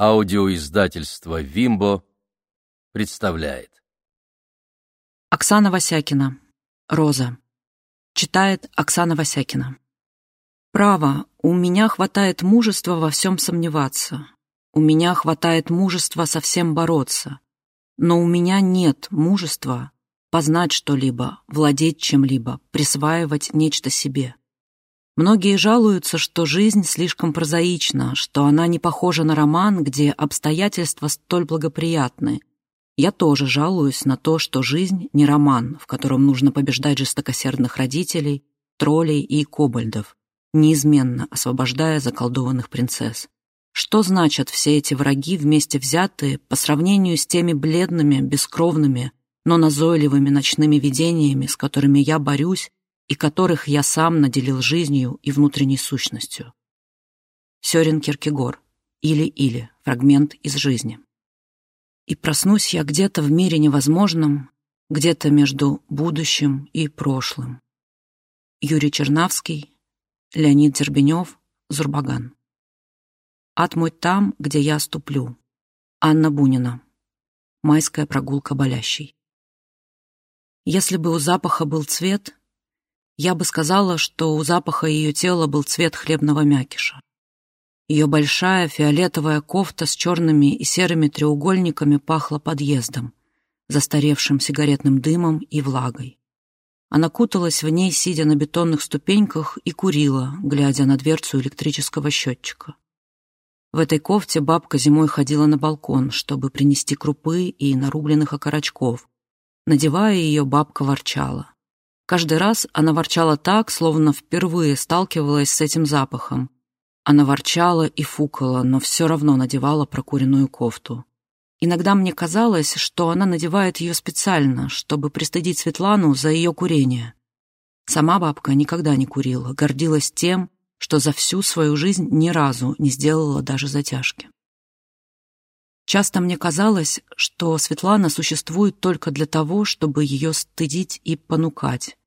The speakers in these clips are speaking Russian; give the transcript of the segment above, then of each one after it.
Аудиоиздательство «Вимбо» представляет. Оксана Васякина. Роза. Читает Оксана Васякина. Право, у меня хватает мужества во всем сомневаться. У меня хватает мужества совсем бороться. Но у меня нет мужества познать что-либо, владеть чем-либо, присваивать нечто себе. Многие жалуются, что жизнь слишком прозаична, что она не похожа на роман, где обстоятельства столь благоприятны. Я тоже жалуюсь на то, что жизнь не роман, в котором нужно побеждать жестокосердных родителей, троллей и кобальдов, неизменно освобождая заколдованных принцесс. Что значат все эти враги вместе взятые по сравнению с теми бледными, бескровными, но назойливыми ночными видениями, с которыми я борюсь и которых я сам наделил жизнью и внутренней сущностью. Сёрен Киркегор. Или-или. Фрагмент из жизни. И проснусь я где-то в мире невозможном, где-то между будущим и прошлым. Юрий Чернавский, Леонид Дербенев, Зурбаган. Ад мой там, где я ступлю. Анна Бунина. Майская прогулка болящей. Если бы у запаха был цвет, я бы сказала, что у запаха ее тела был цвет хлебного мякиша. Ее большая фиолетовая кофта с черными и серыми треугольниками пахла подъездом, застаревшим сигаретным дымом и влагой. Она куталась в ней, сидя на бетонных ступеньках, и курила, глядя на дверцу электрического счетчика. В этой кофте бабка зимой ходила на балкон, чтобы принести крупы и нарубленных окорочков. Надевая ее, бабка ворчала. Каждый раз она ворчала так, словно впервые сталкивалась с этим запахом. Она ворчала и фукала, но все равно надевала прокуренную кофту. Иногда мне казалось, что она надевает ее специально, чтобы пристыдить Светлану за ее курение. Сама бабка никогда не курила, гордилась тем, что за всю свою жизнь ни разу не сделала даже затяжки. Часто мне казалось, что Светлана существует только для того, чтобы ее стыдить и понукать.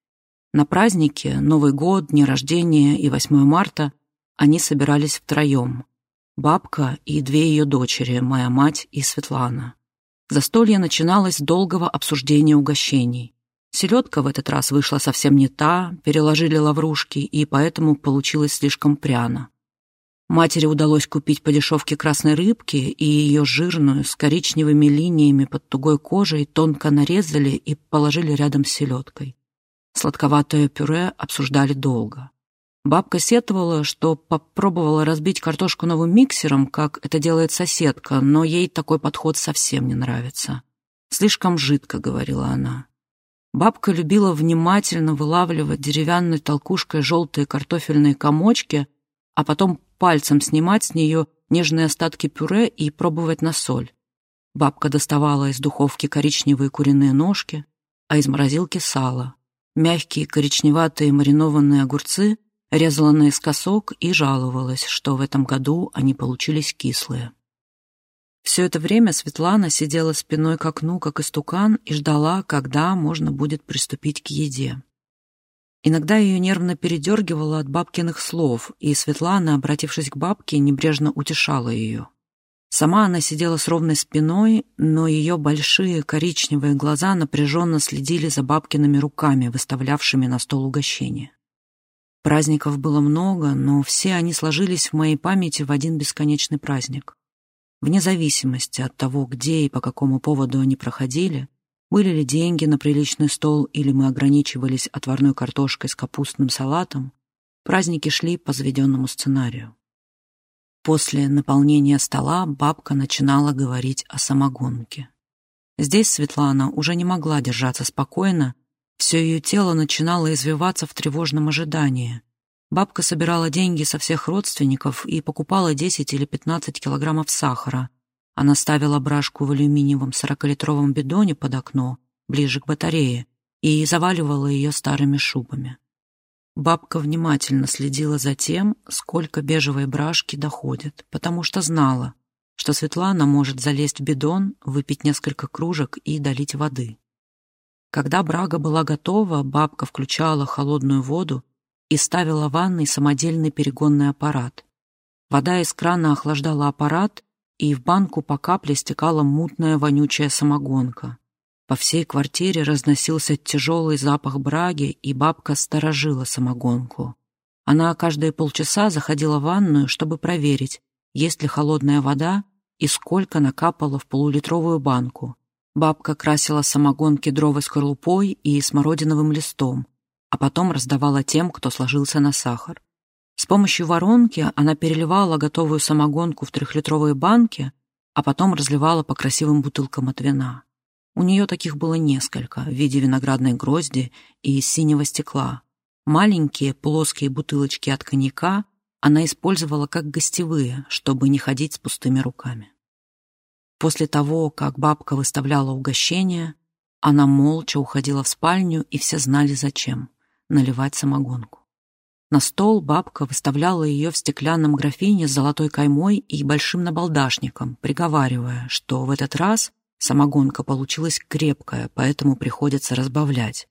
На праздники, Новый год, дни рождения и 8 марта они собирались втроем. Бабка и две ее дочери, моя мать и Светлана. Застолье начиналось с долгого обсуждения угощений. Селедка в этот раз вышла совсем не та, переложили лаврушки, и поэтому получилось слишком пряно. Матери удалось купить по дешевке красной рыбки, и ее жирную, с коричневыми линиями под тугой кожей тонко нарезали и положили рядом с селедкой. Сладковатое пюре обсуждали долго. Бабка сетовала, что попробовала разбить картошку новым миксером, как это делает соседка, но ей такой подход совсем не нравится. «Слишком жидко», — говорила она. Бабка любила внимательно вылавливать деревянной толкушкой желтые картофельные комочки, а потом пальцем снимать с нее нежные остатки пюре и пробовать на соль. Бабка доставала из духовки коричневые куриные ножки, а из морозилки сало. Мягкие коричневатые маринованные огурцы резала наискосок и жаловалась, что в этом году они получились кислые. Все это время Светлана сидела спиной к окну, как истукан, и ждала, когда можно будет приступить к еде. Иногда ее нервно передергивало от бабкиных слов, и Светлана, обратившись к бабке, небрежно утешала ее. Сама она сидела с ровной спиной, но ее большие коричневые глаза напряженно следили за бабкиными руками, выставлявшими на стол угощения. Праздников было много, но все они сложились в моей памяти в один бесконечный праздник. Вне зависимости от того, где и по какому поводу они проходили, были ли деньги на приличный стол или мы ограничивались отварной картошкой с капустным салатом, праздники шли по заведенному сценарию. После наполнения стола бабка начинала говорить о самогонке. Здесь Светлана уже не могла держаться спокойно, все ее тело начинало извиваться в тревожном ожидании. Бабка собирала деньги со всех родственников и покупала 10 или 15 килограммов сахара — она ставила брашку в алюминиевом сорокалитровом бидоне под окно, ближе к батарее, и заваливала ее старыми шубами. Бабка внимательно следила за тем, сколько бежевой брашки доходит, потому что знала, что Светлана может залезть в бидон, выпить несколько кружек и долить воды. Когда брага была готова, бабка включала холодную воду и ставила в ванной самодельный перегонный аппарат. Вода из крана охлаждала аппарат, и в банку по капле стекала мутная вонючая самогонка. По всей квартире разносился тяжелый запах браги, и бабка сторожила самогонку. Она каждые полчаса заходила в ванную, чтобы проверить, есть ли холодная вода и сколько накапало в полулитровую банку. Бабка красила самогон кедровой скорлупой и смородиновым листом, а потом раздавала тем, кто сложился на сахар. С помощью воронки она переливала готовую самогонку в трехлитровые банки, а потом разливала по красивым бутылкам от вина. У нее таких было несколько в виде виноградной грозди и синего стекла. Маленькие плоские бутылочки от коньяка она использовала как гостевые, чтобы не ходить с пустыми руками. После того, как бабка выставляла угощение, она молча уходила в спальню, и все знали зачем — наливать самогонку. На стол бабка выставляла ее в стеклянном графине с золотой каймой и большим набалдашником, приговаривая, что в этот раз самогонка получилась крепкая, поэтому приходится разбавлять.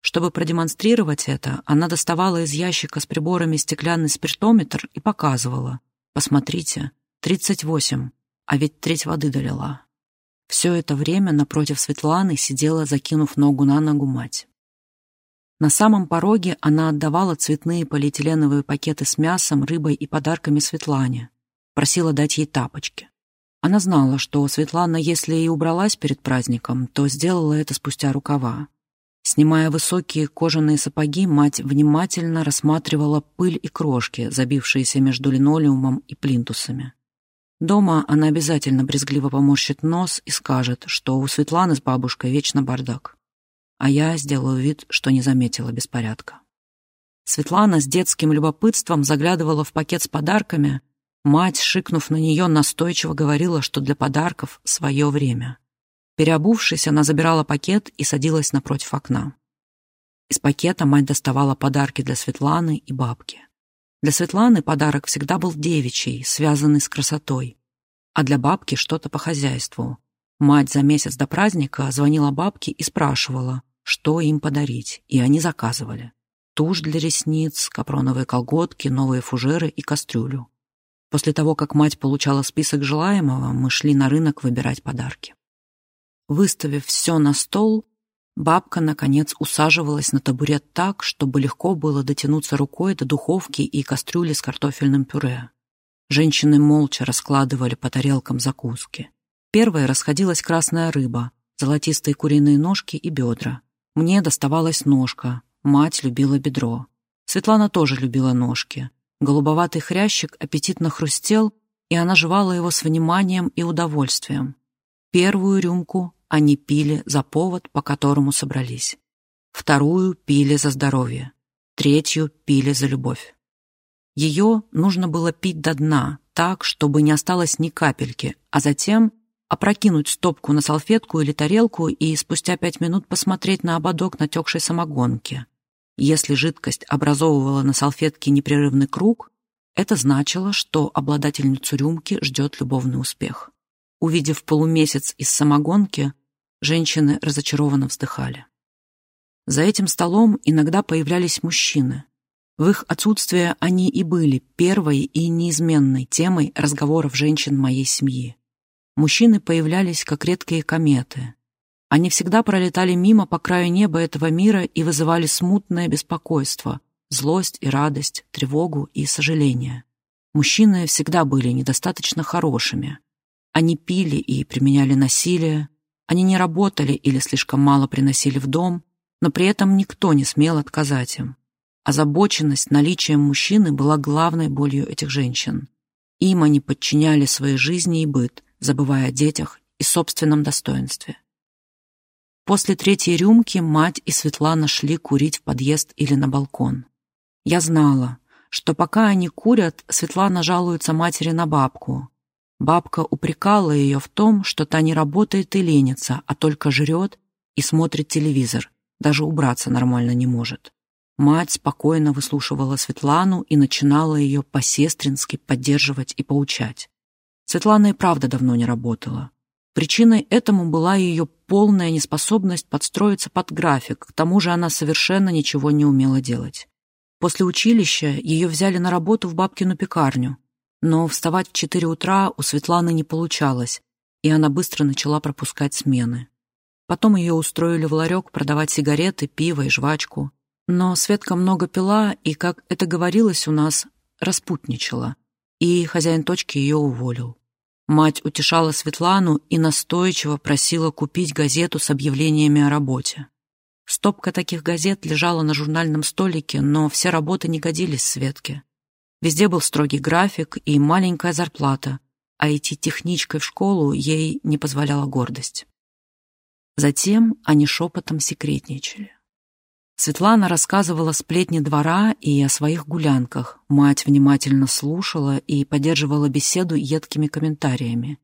Чтобы продемонстрировать это, она доставала из ящика с приборами стеклянный спиртометр и показывала. «Посмотрите, 38, а ведь треть воды долила». Все это время напротив Светланы сидела, закинув ногу на ногу мать. На самом пороге она отдавала цветные полиэтиленовые пакеты с мясом, рыбой и подарками Светлане. Просила дать ей тапочки. Она знала, что Светлана, если и убралась перед праздником, то сделала это спустя рукава. Снимая высокие кожаные сапоги, мать внимательно рассматривала пыль и крошки, забившиеся между линолеумом и плинтусами. Дома она обязательно брезгливо поморщит нос и скажет, что у Светланы с бабушкой вечно бардак. А я сделаю вид, что не заметила беспорядка. Светлана с детским любопытством заглядывала в пакет с подарками. Мать, шикнув на нее, настойчиво говорила, что для подарков свое время. Переобувшись, она забирала пакет и садилась напротив окна. Из пакета мать доставала подарки для Светланы и бабки. Для Светланы подарок всегда был девичий, связанный с красотой, а для бабки что-то по хозяйству. Мать за месяц до праздника звонила бабке и спрашивала, что им подарить, и они заказывали. Тушь для ресниц, капроновые колготки, новые фужеры и кастрюлю. После того, как мать получала список желаемого, мы шли на рынок выбирать подарки. Выставив все на стол, бабка, наконец, усаживалась на табурет так, чтобы легко было дотянуться рукой до духовки и кастрюли с картофельным пюре. Женщины молча раскладывали по тарелкам закуски. Первой расходилась красная рыба, золотистые куриные ножки и бедра. Мне доставалась ножка, мать любила бедро. Светлана тоже любила ножки. Голубоватый хрящик аппетитно хрустел, и она жевала его с вниманием и удовольствием. Первую рюмку они пили за повод, по которому собрались. Вторую пили за здоровье. Третью пили за любовь. Ее нужно было пить до дна, так, чтобы не осталось ни капельки, а затем опрокинуть стопку на салфетку или тарелку и спустя пять минут посмотреть на ободок натекшей самогонки. Если жидкость образовывала на салфетке непрерывный круг, это значило, что обладательницу рюмки ждет любовный успех. Увидев полумесяц из самогонки, женщины разочарованно вздыхали. За этим столом иногда появлялись мужчины. В их отсутствие они и были первой и неизменной темой разговоров женщин моей семьи. Мужчины появлялись как редкие кометы. Они всегда пролетали мимо по краю неба этого мира и вызывали смутное беспокойство, злость и радость, тревогу и сожаление. Мужчины всегда были недостаточно хорошими, они пили и применяли насилие, они не работали или слишком мало приносили в дом, но при этом никто не смел отказать им. Озабоченность наличием мужчины была главной болью этих женщин. Им они подчиняли свои жизни и быт, забывая о детях и собственном достоинстве. После третьей рюмки мать и Светлана шли курить в подъезд или на балкон. Я знала, что пока они курят, Светлана жалуется матери на бабку, Бабка упрекала ее в том, что та не работает и ленится, а только жрет и смотрит телевизор, даже убраться нормально не может. Мать спокойно выслушивала Светлану и начинала ее по-сестрински поддерживать и поучать. Светлана и правда давно не работала. Причиной этому была ее полная неспособность подстроиться под график, к тому же она совершенно ничего не умела делать. После училища ее взяли на работу в бабкину пекарню, Но вставать в четыре утра у Светланы не получалось, и она быстро начала пропускать смены. Потом ее устроили в ларек продавать сигареты, пиво и жвачку. Но Светка много пила и, как это говорилось у нас, распутничала, и хозяин точки ее уволил. Мать утешала Светлану и настойчиво просила купить газету с объявлениями о работе. Стопка таких газет лежала на журнальном столике, но все работы не годились Светке. Везде был строгий график и маленькая зарплата, а идти техничкой в школу ей не позволяла гордость. Затем они шепотом секретничали. Светлана рассказывала сплетни двора и о своих гулянках. Мать внимательно слушала и поддерживала беседу едкими комментариями.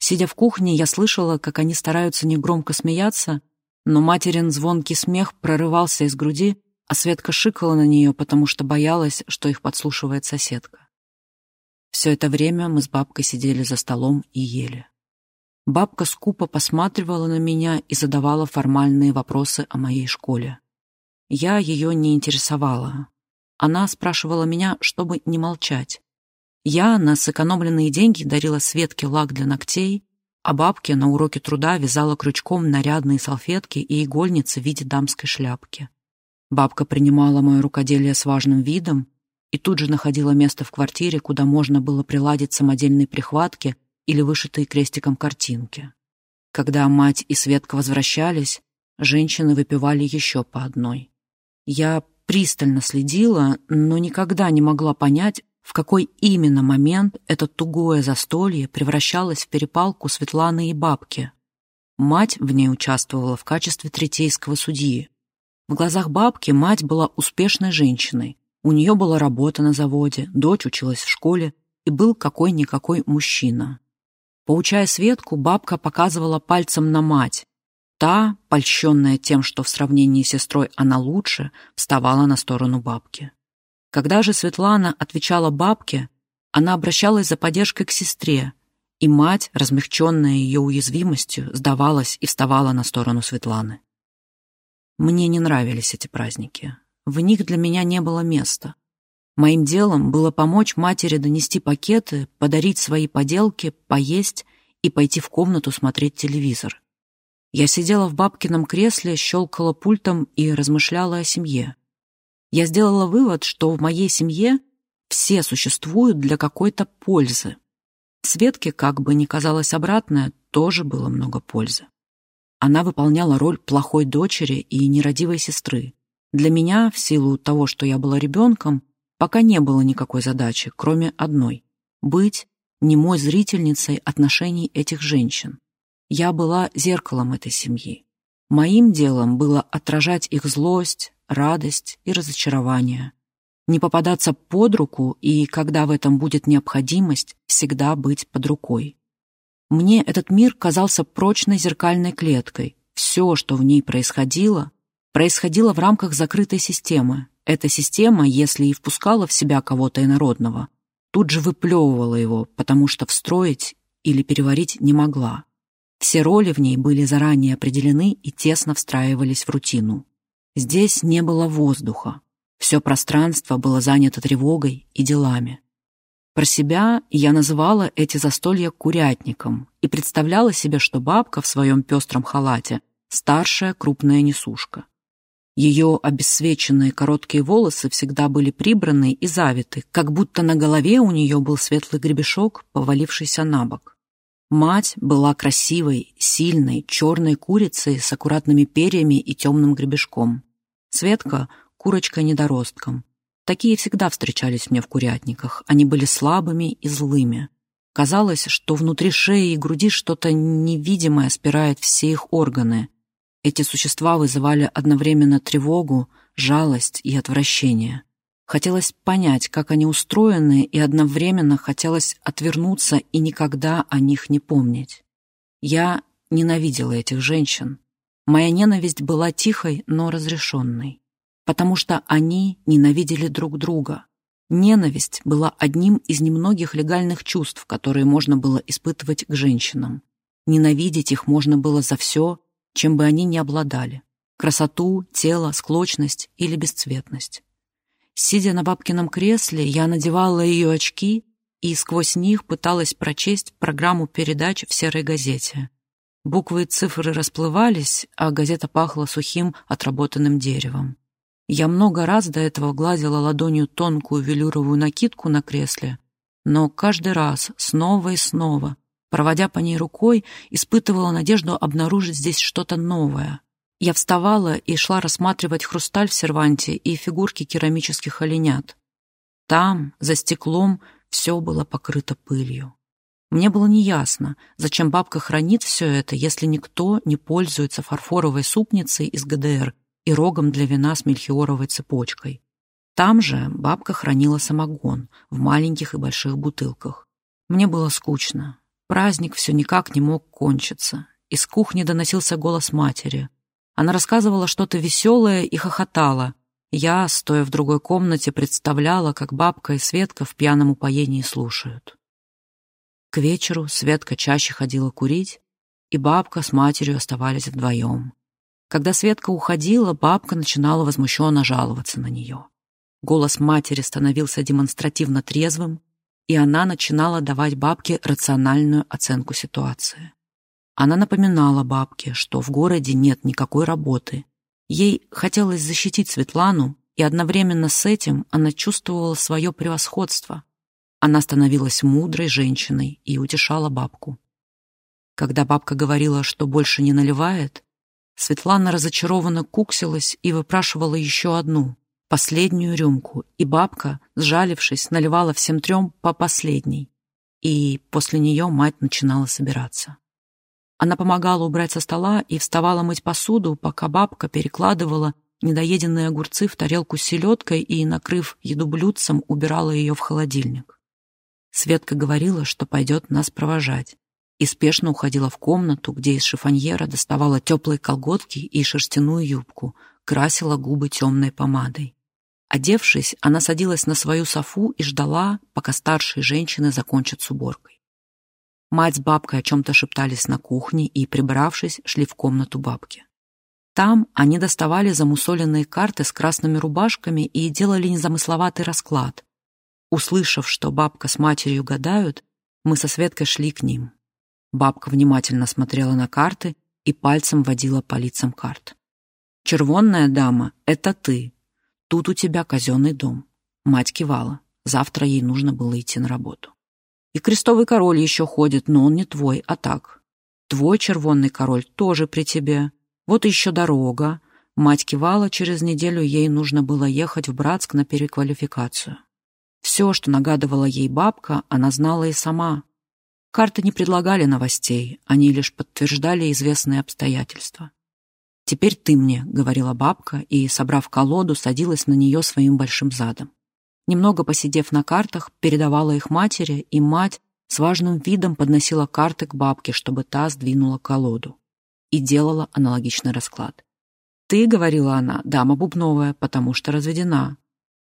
Сидя в кухне, я слышала, как они стараются негромко смеяться, но материн звонкий смех прорывался из груди, а Светка шикала на нее, потому что боялась, что их подслушивает соседка. Все это время мы с бабкой сидели за столом и ели. Бабка скупо посматривала на меня и задавала формальные вопросы о моей школе. Я ее не интересовала. Она спрашивала меня, чтобы не молчать. Я на сэкономленные деньги дарила Светке лак для ногтей, а бабке на уроке труда вязала крючком нарядные салфетки и игольницы в виде дамской шляпки. Бабка принимала мое рукоделие с важным видом и тут же находила место в квартире, куда можно было приладить самодельные прихватки или вышитые крестиком картинки. Когда мать и Светка возвращались, женщины выпивали еще по одной. Я пристально следила, но никогда не могла понять, в какой именно момент это тугое застолье превращалось в перепалку Светланы и бабки. Мать в ней участвовала в качестве третейского судьи. В глазах бабки мать была успешной женщиной. У нее была работа на заводе, дочь училась в школе, и был какой-никакой мужчина. Поучая Светку, бабка показывала пальцем на мать, Та, польщенная тем, что в сравнении с сестрой она лучше, вставала на сторону бабки. Когда же Светлана отвечала бабке, она обращалась за поддержкой к сестре, и мать, размягченная ее уязвимостью, сдавалась и вставала на сторону Светланы. Мне не нравились эти праздники. В них для меня не было места. Моим делом было помочь матери донести пакеты, подарить свои поделки, поесть и пойти в комнату смотреть телевизор. Я сидела в бабкином кресле, щелкала пультом и размышляла о семье. Я сделала вывод, что в моей семье все существуют для какой-то пользы. Светке, как бы ни казалось обратное, тоже было много пользы. Она выполняла роль плохой дочери и нерадивой сестры. Для меня, в силу того, что я была ребенком, пока не было никакой задачи, кроме одной — быть немой зрительницей отношений этих женщин. Я была зеркалом этой семьи. Моим делом было отражать их злость, радость и разочарование. Не попадаться под руку и, когда в этом будет необходимость, всегда быть под рукой. Мне этот мир казался прочной зеркальной клеткой. Все, что в ней происходило, происходило в рамках закрытой системы. Эта система, если и впускала в себя кого-то инородного, тут же выплевывала его, потому что встроить или переварить не могла. Все роли в ней были заранее определены и тесно встраивались в рутину. Здесь не было воздуха. Все пространство было занято тревогой и делами. Про себя я называла эти застолья курятником и представляла себе, что бабка в своем пестром халате — старшая крупная несушка. Ее обесцвеченные короткие волосы всегда были прибраны и завиты, как будто на голове у нее был светлый гребешок, повалившийся на бок. Мать была красивой, сильной, черной курицей с аккуратными перьями и темным гребешком. Светка — курочкой-недоростком. Такие всегда встречались мне в курятниках. Они были слабыми и злыми. Казалось, что внутри шеи и груди что-то невидимое спирает все их органы. Эти существа вызывали одновременно тревогу, жалость и отвращение. Хотелось понять, как они устроены, и одновременно хотелось отвернуться и никогда о них не помнить. Я ненавидела этих женщин. Моя ненависть была тихой, но разрешенной, потому что они ненавидели друг друга. Ненависть была одним из немногих легальных чувств, которые можно было испытывать к женщинам. Ненавидеть их можно было за все, чем бы они ни обладали. Красоту, тело, склочность или бесцветность. Сидя на бабкином кресле, я надевала ее очки и сквозь них пыталась прочесть программу передач в серой газете. Буквы и цифры расплывались, а газета пахла сухим отработанным деревом. Я много раз до этого гладила ладонью тонкую велюровую накидку на кресле, но каждый раз, снова и снова, проводя по ней рукой, испытывала надежду обнаружить здесь что-то новое. Я вставала и шла рассматривать хрусталь в серванте и фигурки керамических оленят. Там, за стеклом, все было покрыто пылью. Мне было неясно, зачем бабка хранит все это, если никто не пользуется фарфоровой супницей из ГДР и рогом для вина с мельхиоровой цепочкой. Там же бабка хранила самогон в маленьких и больших бутылках. Мне было скучно. Праздник все никак не мог кончиться. Из кухни доносился голос матери. Она рассказывала что-то веселое и хохотала. Я, стоя в другой комнате, представляла, как бабка и Светка в пьяном упоении слушают. К вечеру Светка чаще ходила курить, и бабка с матерью оставались вдвоем. Когда Светка уходила, бабка начинала возмущенно жаловаться на нее. Голос матери становился демонстративно трезвым, и она начинала давать бабке рациональную оценку ситуации. Она напоминала бабке, что в городе нет никакой работы. Ей хотелось защитить Светлану, и одновременно с этим она чувствовала свое превосходство. Она становилась мудрой женщиной и утешала бабку. Когда бабка говорила, что больше не наливает, Светлана разочарованно куксилась и выпрашивала еще одну, последнюю рюмку, и бабка, сжалившись, наливала всем трем по последней. И после нее мать начинала собираться. Она помогала убрать со стола и вставала мыть посуду, пока бабка перекладывала недоеденные огурцы в тарелку с селедкой и, накрыв еду блюдцем, убирала ее в холодильник. Светка говорила, что пойдет нас провожать и спешно уходила в комнату, где из шифоньера доставала теплые колготки и шерстяную юбку, красила губы темной помадой. Одевшись, она садилась на свою софу и ждала, пока старшие женщины закончат с уборкой. Мать с бабкой о чем-то шептались на кухне и, прибравшись, шли в комнату бабки. Там они доставали замусоленные карты с красными рубашками и делали незамысловатый расклад. Услышав, что бабка с матерью гадают, мы со Светкой шли к ним. Бабка внимательно смотрела на карты и пальцем водила по лицам карт. «Червонная дама — это ты. Тут у тебя казенный дом». Мать кивала. Завтра ей нужно было идти на работу. «И крестовый король еще ходит, но он не твой, а так. Твой червонный король тоже при тебе. Вот еще дорога». Мать кивала, через неделю ей нужно было ехать в Братск на переквалификацию. Все, что нагадывала ей бабка, она знала и сама. Карты не предлагали новостей, они лишь подтверждали известные обстоятельства. «Теперь ты мне», — говорила бабка, и, собрав колоду, садилась на нее своим большим задом. Немного посидев на картах, передавала их матери, и мать с важным видом подносила карты к бабке, чтобы та сдвинула колоду. И делала аналогичный расклад. «Ты, — говорила она, — дама бубновая, потому что разведена.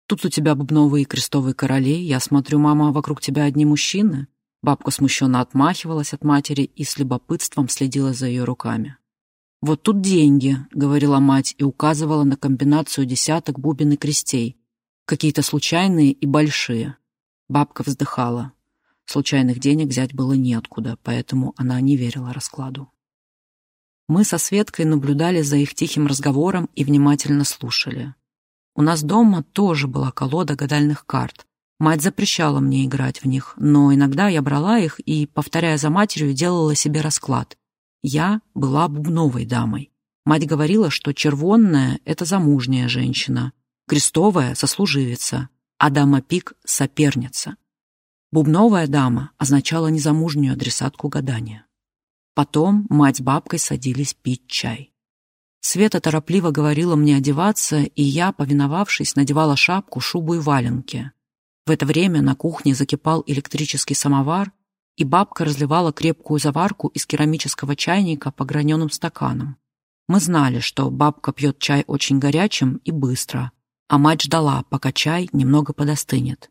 Тут у тебя бубновые и крестовые короли, я смотрю, мама, вокруг тебя одни мужчины. Бабка смущенно отмахивалась от матери и с любопытством следила за ее руками. «Вот тут деньги», — говорила мать и указывала на комбинацию десяток бубен и крестей. Какие-то случайные и большие. Бабка вздыхала. Случайных денег взять было неоткуда, поэтому она не верила раскладу. Мы со Светкой наблюдали за их тихим разговором и внимательно слушали. У нас дома тоже была колода гадальных карт, Мать запрещала мне играть в них, но иногда я брала их и, повторяя за матерью, делала себе расклад. Я была бубновой дамой. Мать говорила, что червонная — это замужняя женщина, крестовая — сослуживица, а дама-пик — соперница. Бубновая дама означала незамужнюю адресатку гадания. Потом мать с бабкой садились пить чай. Света торопливо говорила мне одеваться, и я, повиновавшись, надевала шапку, шубу и валенки. В это время на кухне закипал электрический самовар, и бабка разливала крепкую заварку из керамического чайника по граненым стаканам. Мы знали, что бабка пьет чай очень горячим и быстро, а мать ждала, пока чай немного подостынет.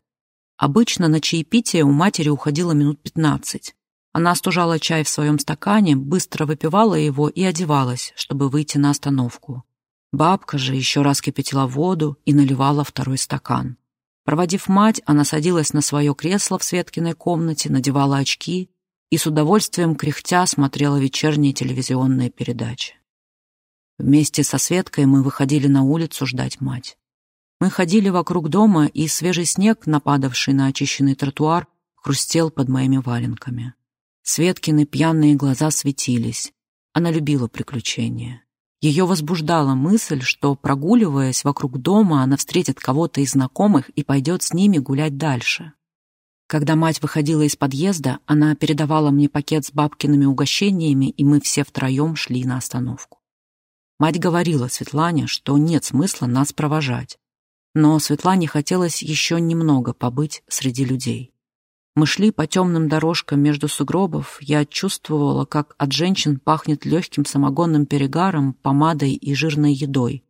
Обычно на чаепитие у матери уходило минут пятнадцать. Она остужала чай в своем стакане, быстро выпивала его и одевалась, чтобы выйти на остановку. Бабка же еще раз кипятила воду и наливала второй стакан. Проводив мать, она садилась на свое кресло в Светкиной комнате, надевала очки и с удовольствием кряхтя смотрела вечерние телевизионные передачи. Вместе со Светкой мы выходили на улицу ждать мать. Мы ходили вокруг дома, и свежий снег, нападавший на очищенный тротуар, хрустел под моими валенками. Светкины пьяные глаза светились. Она любила приключения. Ее возбуждала мысль, что, прогуливаясь вокруг дома, она встретит кого-то из знакомых и пойдет с ними гулять дальше. Когда мать выходила из подъезда, она передавала мне пакет с бабкиными угощениями, и мы все втроем шли на остановку. Мать говорила Светлане, что нет смысла нас провожать. Но Светлане хотелось еще немного побыть среди людей. Мы шли по темным дорожкам между сугробов, я чувствовала, как от женщин пахнет легким самогонным перегаром, помадой и жирной едой.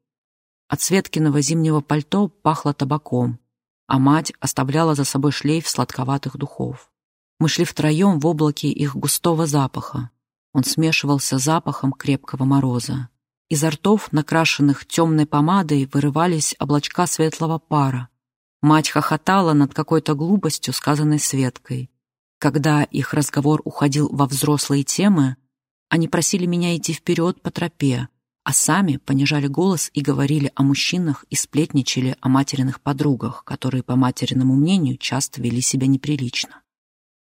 От Светкиного зимнего пальто пахло табаком, а мать оставляла за собой шлейф сладковатых духов. Мы шли втроем в облаке их густого запаха. Он смешивался с запахом крепкого мороза. Изо ртов, накрашенных темной помадой, вырывались облачка светлого пара. Мать хохотала над какой-то глупостью, сказанной Светкой. Когда их разговор уходил во взрослые темы, они просили меня идти вперед по тропе, а сами понижали голос и говорили о мужчинах и сплетничали о материных подругах, которые, по материному мнению, часто вели себя неприлично.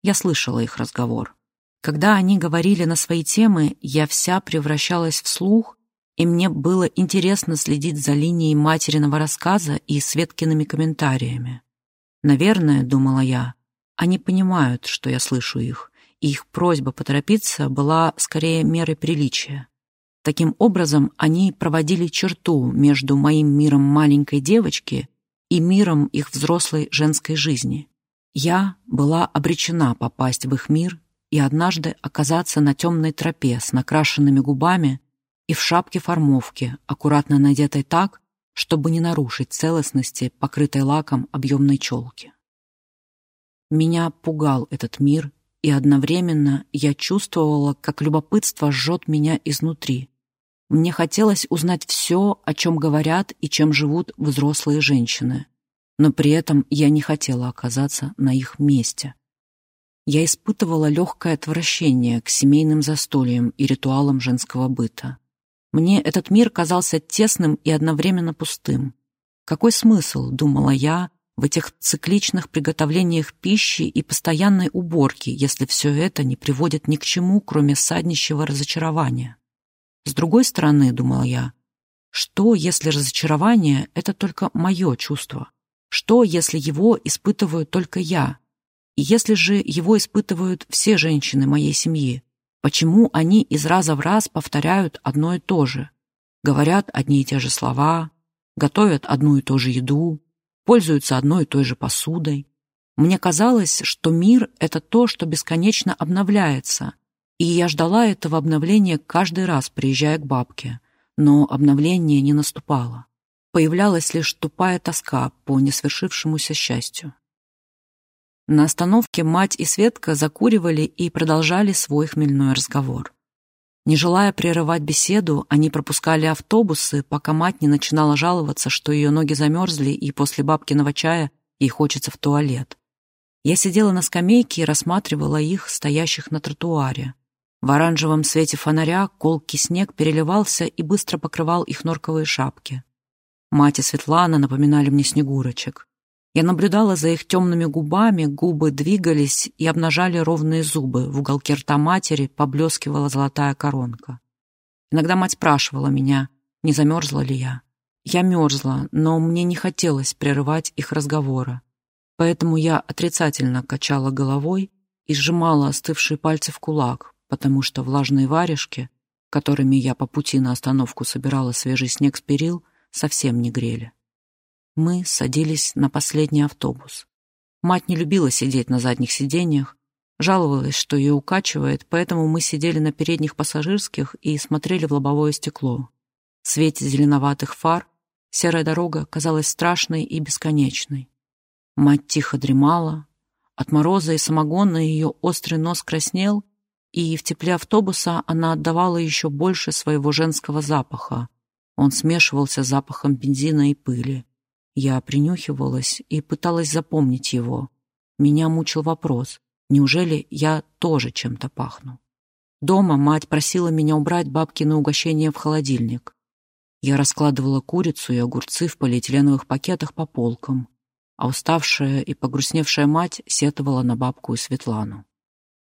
Я слышала их разговор. Когда они говорили на свои темы, я вся превращалась в слух и мне было интересно следить за линией материного рассказа и Светкиными комментариями. Наверное, думала я, они понимают, что я слышу их, и их просьба поторопиться была скорее мерой приличия. Таким образом, они проводили черту между моим миром маленькой девочки и миром их взрослой женской жизни. Я была обречена попасть в их мир и однажды оказаться на темной тропе с накрашенными губами и в шапке-формовке, аккуратно надетой так, чтобы не нарушить целостности, покрытой лаком объемной челки. Меня пугал этот мир, и одновременно я чувствовала, как любопытство жжет меня изнутри. Мне хотелось узнать все, о чем говорят и чем живут взрослые женщины, но при этом я не хотела оказаться на их месте. Я испытывала легкое отвращение к семейным застольям и ритуалам женского быта. Мне этот мир казался тесным и одновременно пустым. Какой смысл, думала я, в этих цикличных приготовлениях пищи и постоянной уборке, если все это не приводит ни к чему, кроме саднищего разочарования? С другой стороны, думала я, что, если разочарование — это только мое чувство? Что, если его испытываю только я? И если же его испытывают все женщины моей семьи? Почему они из раза в раз повторяют одно и то же? Говорят одни и те же слова, готовят одну и ту же еду, пользуются одной и той же посудой. Мне казалось, что мир — это то, что бесконечно обновляется, и я ждала этого обновления каждый раз, приезжая к бабке, но обновление не наступало. Появлялась лишь тупая тоска по несвершившемуся счастью. На остановке мать и Светка закуривали и продолжали свой хмельной разговор. Не желая прерывать беседу, они пропускали автобусы, пока мать не начинала жаловаться, что ее ноги замерзли и после бабкиного чая ей хочется в туалет. Я сидела на скамейке и рассматривала их, стоящих на тротуаре. В оранжевом свете фонаря колкий снег переливался и быстро покрывал их норковые шапки. Мать и Светлана напоминали мне снегурочек. Я наблюдала за их темными губами, губы двигались и обнажали ровные зубы. В уголке рта матери поблескивала золотая коронка. Иногда мать спрашивала меня, не замерзла ли я. Я мерзла, но мне не хотелось прерывать их разговора. Поэтому я отрицательно качала головой и сжимала остывшие пальцы в кулак, потому что влажные варежки, которыми я по пути на остановку собирала свежий снег с перил, совсем не грели. Мы садились на последний автобус. Мать не любила сидеть на задних сиденьях, жаловалась, что ее укачивает, поэтому мы сидели на передних пассажирских и смотрели в лобовое стекло. В свете зеленоватых фар серая дорога казалась страшной и бесконечной. Мать тихо дремала, от мороза и самогона ее острый нос краснел, и в тепле автобуса она отдавала еще больше своего женского запаха. Он смешивался с запахом бензина и пыли. Я принюхивалась и пыталась запомнить его. Меня мучил вопрос, неужели я тоже чем-то пахну? Дома мать просила меня убрать бабкины угощения в холодильник. Я раскладывала курицу и огурцы в полиэтиленовых пакетах по полкам, а уставшая и погрустневшая мать сетовала на бабку и Светлану.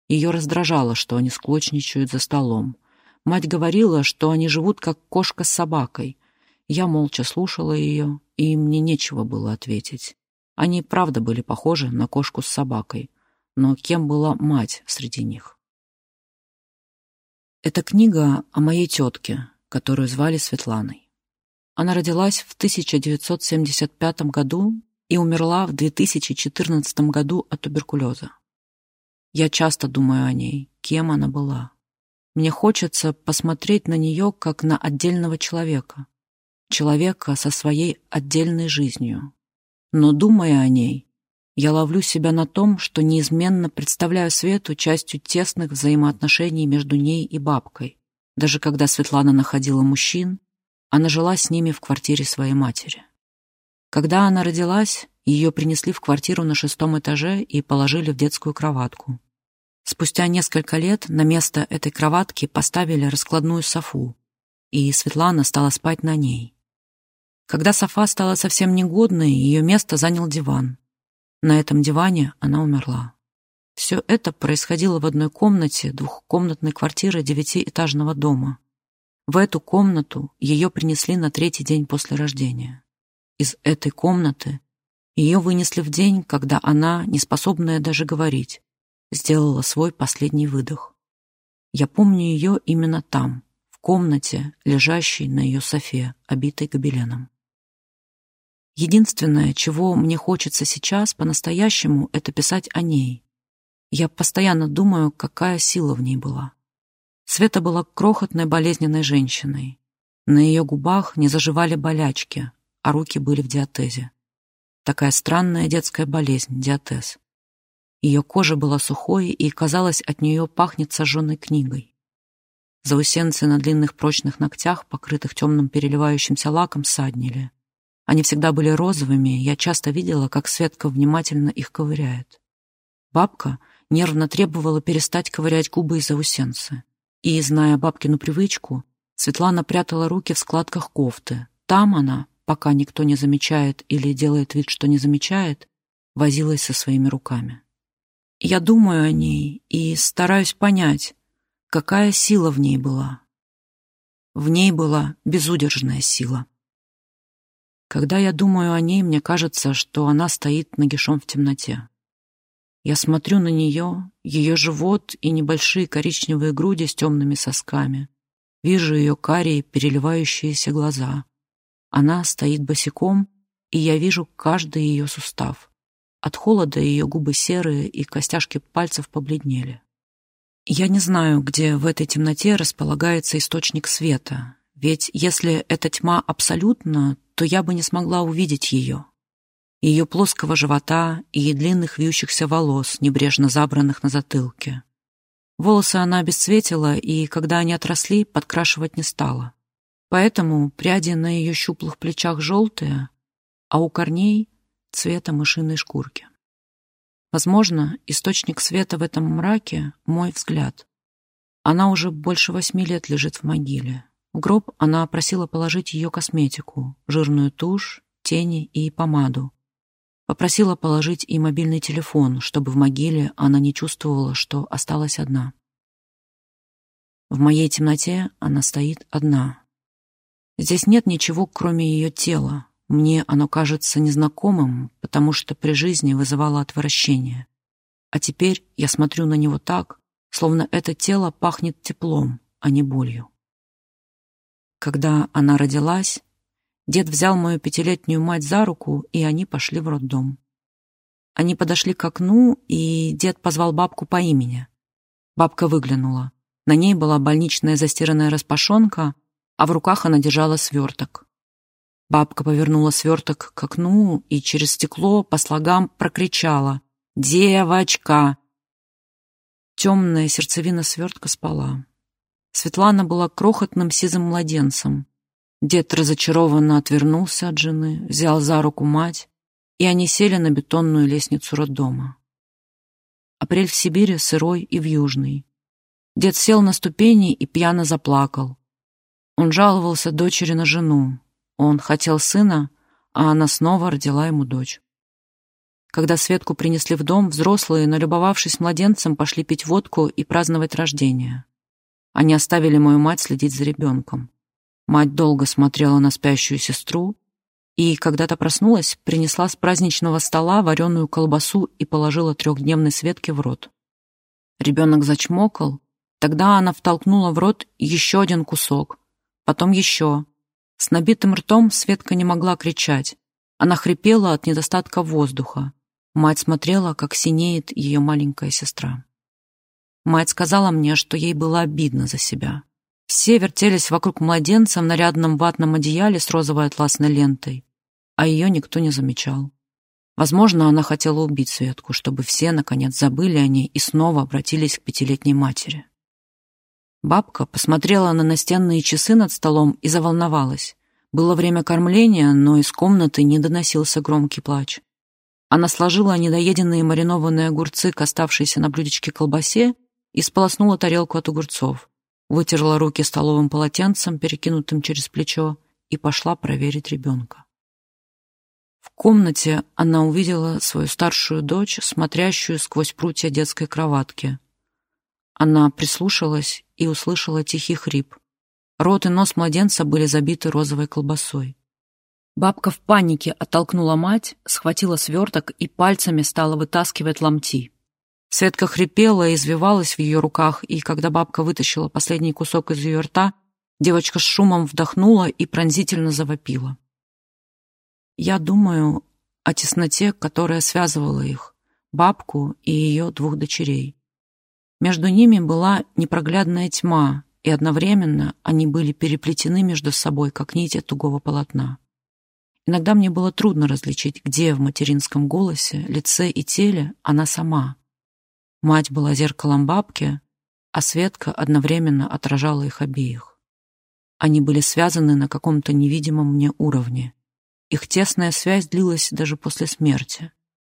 Ее раздражало, что они склочничают за столом. Мать говорила, что они живут как кошка с собакой. Я молча слушала ее, и мне нечего было ответить. Они правда были похожи на кошку с собакой, но кем была мать среди них? Это книга о моей тетке, которую звали Светланой. Она родилась в 1975 году и умерла в 2014 году от туберкулеза. Я часто думаю о ней, кем она была. Мне хочется посмотреть на нее как на отдельного человека, человека со своей отдельной жизнью. Но, думая о ней, я ловлю себя на том, что неизменно представляю Свету частью тесных взаимоотношений между ней и бабкой. Даже когда Светлана находила мужчин, она жила с ними в квартире своей матери. Когда она родилась, ее принесли в квартиру на шестом этаже и положили в детскую кроватку. Спустя несколько лет на место этой кроватки поставили раскладную софу, и Светлана стала спать на ней. Когда софа стала совсем негодной, ее место занял диван. На этом диване она умерла. Все это происходило в одной комнате двухкомнатной квартиры девятиэтажного дома. В эту комнату ее принесли на третий день после рождения. Из этой комнаты ее вынесли в день, когда она, неспособная даже говорить, сделала свой последний выдох. Я помню ее именно там, в комнате, лежащей на ее софе, обитой гобеленом. Единственное, чего мне хочется сейчас по-настоящему, это писать о ней. Я постоянно думаю, какая сила в ней была. Света была крохотной болезненной женщиной. На ее губах не заживали болячки, а руки были в диатезе. Такая странная детская болезнь, диатез. Ее кожа была сухой, и, казалось, от нее пахнет сожженной книгой. Заусенцы на длинных прочных ногтях, покрытых темным переливающимся лаком, саднили. Они всегда были розовыми, я часто видела, как Светка внимательно их ковыряет. Бабка нервно требовала перестать ковырять губы из заусенца. И, зная бабкину привычку, Светлана прятала руки в складках кофты. Там она, пока никто не замечает или делает вид, что не замечает, возилась со своими руками. Я думаю о ней и стараюсь понять, какая сила в ней была. В ней была безудержная сила. Когда я думаю о ней, мне кажется, что она стоит нагишом в темноте. Я смотрю на нее, ее живот и небольшие коричневые груди с темными сосками. Вижу ее карие, переливающиеся глаза. Она стоит босиком, и я вижу каждый ее сустав. От холода ее губы серые, и костяшки пальцев побледнели. Я не знаю, где в этой темноте располагается источник света, ведь если эта тьма абсолютна, то я бы не смогла увидеть ее. Ее плоского живота и длинных вьющихся волос, небрежно забранных на затылке. Волосы она обесцветила, и, когда они отросли, подкрашивать не стала. Поэтому пряди на ее щуплых плечах желтые, а у корней — цвета мышиной шкурки. Возможно, источник света в этом мраке — мой взгляд. Она уже больше восьми лет лежит в могиле. В гроб она просила положить ее косметику, жирную тушь, тени и помаду. Попросила положить и мобильный телефон, чтобы в могиле она не чувствовала, что осталась одна. В моей темноте она стоит одна. Здесь нет ничего, кроме ее тела. Мне оно кажется незнакомым, потому что при жизни вызывало отвращение. А теперь я смотрю на него так, словно это тело пахнет теплом, а не болью. Когда она родилась, дед взял мою пятилетнюю мать за руку, и они пошли в роддом. Они подошли к окну, и дед позвал бабку по имени. Бабка выглянула. На ней была больничная застиранная распашонка, а в руках она держала сверток. Бабка повернула сверток к окну и через стекло по слогам прокричала «Девочка!». Темная сердцевина свертка спала. Светлана была крохотным сизым младенцем. Дед разочарованно отвернулся от жены, взял за руку мать, и они сели на бетонную лестницу роддома. Апрель в Сибири сырой и вьюжный. Дед сел на ступени и пьяно заплакал. Он жаловался дочери на жену. Он хотел сына, а она снова родила ему дочь. Когда Светку принесли в дом, взрослые, налюбовавшись младенцем, пошли пить водку и праздновать рождение. Они оставили мою мать следить за ребенком. Мать долго смотрела на спящую сестру и, когда-то проснулась, принесла с праздничного стола вареную колбасу и положила трехдневной Светке в рот. Ребенок зачмокал, тогда она втолкнула в рот еще один кусок, потом еще. С набитым ртом Светка не могла кричать. Она хрипела от недостатка воздуха. Мать смотрела, как синеет ее маленькая сестра. Мать сказала мне, что ей было обидно за себя. Все вертелись вокруг младенца в нарядном ватном одеяле с розовой атласной лентой, а ее никто не замечал. Возможно, она хотела убить Светку, чтобы все, наконец, забыли о ней и снова обратились к пятилетней матери. Бабка посмотрела на настенные часы над столом и заволновалась. Было время кормления, но из комнаты не доносился громкий плач. Она сложила недоеденные маринованные огурцы к оставшейся на блюдечке колбасе и сполоснула тарелку от огурцов, вытерла руки столовым полотенцем, перекинутым через плечо, и пошла проверить ребенка. В комнате она увидела свою старшую дочь, смотрящую сквозь прутья детской кроватки. Она прислушалась и услышала тихий хрип. Рот и нос младенца были забиты розовой колбасой. Бабка в панике оттолкнула мать, схватила сверток и пальцами стала вытаскивать ломти. Светка хрипела и извивалась в ее руках, и когда бабка вытащила последний кусок из ее рта, девочка с шумом вдохнула и пронзительно завопила. Я думаю о тесноте, которая связывала их, бабку и ее двух дочерей. Между ними была непроглядная тьма, и одновременно они были переплетены между собой, как нити тугого полотна. Иногда мне было трудно различить, где в материнском голосе, лице и теле она сама. Мать была зеркалом бабки, а Светка одновременно отражала их обеих. Они были связаны на каком-то невидимом мне уровне. Их тесная связь длилась даже после смерти.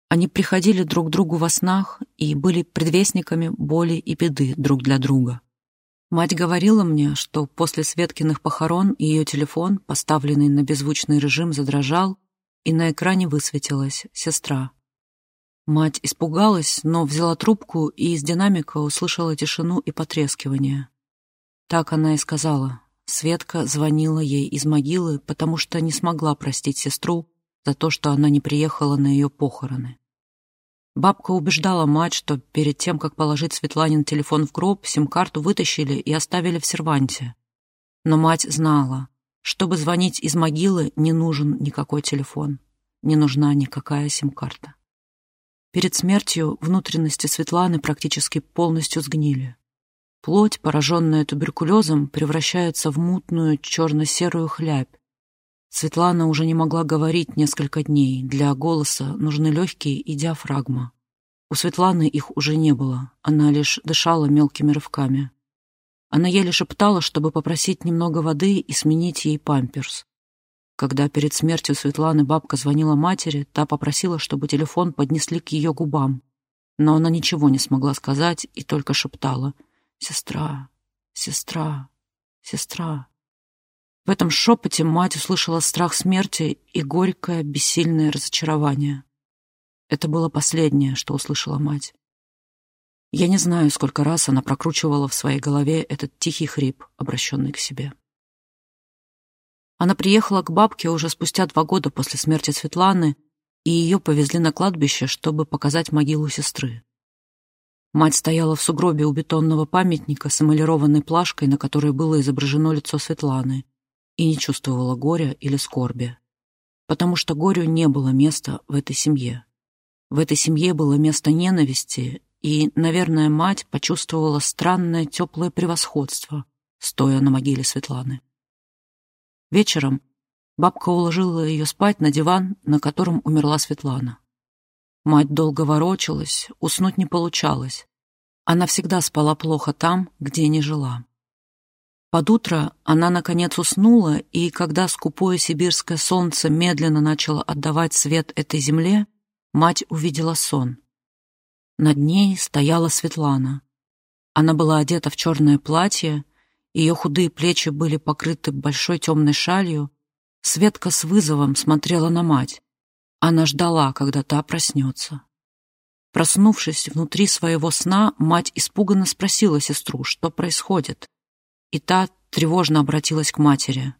Они приходили друг к другу во снах и были предвестниками боли и беды друг для друга. Мать говорила мне, что после Светкиных похорон ее телефон, поставленный на беззвучный режим, задрожал, и на экране высветилась «Сестра». Мать испугалась, но взяла трубку и из динамика услышала тишину и потрескивание. Так она и сказала. Светка звонила ей из могилы, потому что не смогла простить сестру за то, что она не приехала на ее похороны. Бабка убеждала мать, что перед тем, как положить Светланин телефон в гроб, сим-карту вытащили и оставили в серванте. Но мать знала, чтобы звонить из могилы, не нужен никакой телефон, не нужна никакая сим-карта. Перед смертью внутренности Светланы практически полностью сгнили. Плоть, пораженная туберкулезом, превращается в мутную черно-серую хлябь. Светлана уже не могла говорить несколько дней. Для голоса нужны легкие и диафрагма. У Светланы их уже не было, она лишь дышала мелкими рывками. Она еле шептала, чтобы попросить немного воды и сменить ей памперс. Когда перед смертью Светланы бабка звонила матери, та попросила, чтобы телефон поднесли к ее губам. Но она ничего не смогла сказать и только шептала «Сестра, сестра, сестра». В этом шепоте мать услышала страх смерти и горькое, бессильное разочарование. Это было последнее, что услышала мать. Я не знаю, сколько раз она прокручивала в своей голове этот тихий хрип, обращенный к себе. Она приехала к бабке уже спустя два года после смерти Светланы, и ее повезли на кладбище, чтобы показать могилу сестры. Мать стояла в сугробе у бетонного памятника с эмалированной плашкой, на которой было изображено лицо Светланы, и не чувствовала горя или скорби, потому что горю не было места в этой семье. В этой семье было место ненависти, и, наверное, мать почувствовала странное теплое превосходство, стоя на могиле Светланы. Вечером бабка уложила ее спать на диван, на котором умерла Светлана. Мать долго ворочалась, уснуть не получалось. Она всегда спала плохо там, где не жила. Под утро она, наконец, уснула, и когда скупое сибирское солнце медленно начало отдавать свет этой земле, мать увидела сон. Над ней стояла Светлана. Она была одета в черное платье, ее худые плечи были покрыты большой темной шалью. Светка с вызовом смотрела на мать. Она ждала, когда та проснется. Проснувшись внутри своего сна, мать испуганно спросила сестру, что происходит. И та тревожно обратилась к матери.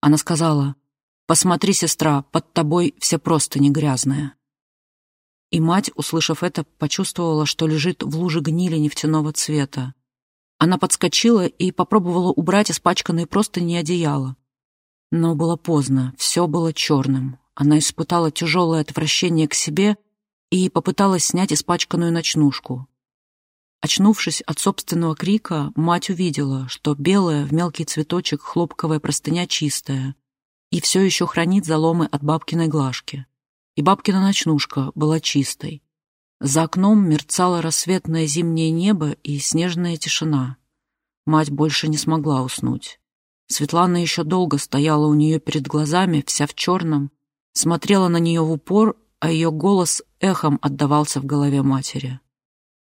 Она сказала, «Посмотри, сестра, под тобой все просто не грязное». И мать, услышав это, почувствовала, что лежит в луже гнили нефтяного цвета. Она подскочила и попробовала убрать испачканные простыни и одеяло. Но было поздно, все было черным. Она испытала тяжелое отвращение к себе и попыталась снять испачканную ночнушку. Очнувшись от собственного крика, мать увидела, что белая в мелкий цветочек хлопковая простыня чистая и все еще хранит заломы от бабкиной глажки. И бабкина ночнушка была чистой. За окном мерцало рассветное зимнее небо и снежная тишина. Мать больше не смогла уснуть. Светлана еще долго стояла у нее перед глазами, вся в черном, смотрела на нее в упор, а ее голос эхом отдавался в голове матери.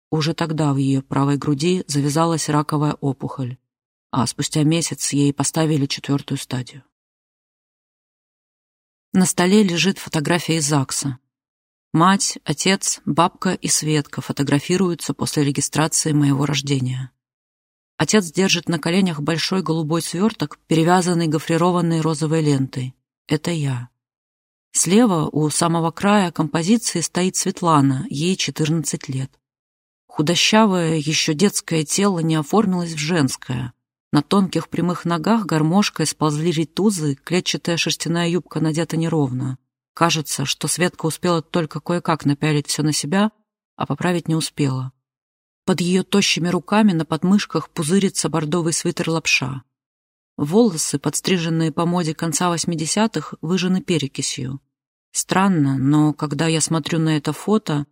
Уже тогда в ее правой груди завязалась раковая опухоль, а спустя месяц ей поставили четвертую стадию. На столе лежит фотография из ЗАГСа. Мать, отец, бабка и Светка фотографируются после регистрации моего рождения. Отец держит на коленях большой голубой сверток, перевязанный гофрированной розовой лентой. Это я. Слева, у самого края композиции, стоит Светлана, ей 14 лет. Худощавое, еще детское тело не оформилось в женское. На тонких прямых ногах гармошкой сползли ритузы, клетчатая шерстяная юбка надета неровно. Кажется, что Светка успела только кое-как напялить все на себя, а поправить не успела. Под ее тощими руками на подмышках пузырится бордовый свитер-лапша. Волосы, подстриженные по моде конца восьмидесятых, выжжены перекисью. Странно, но когда я смотрю на это фото,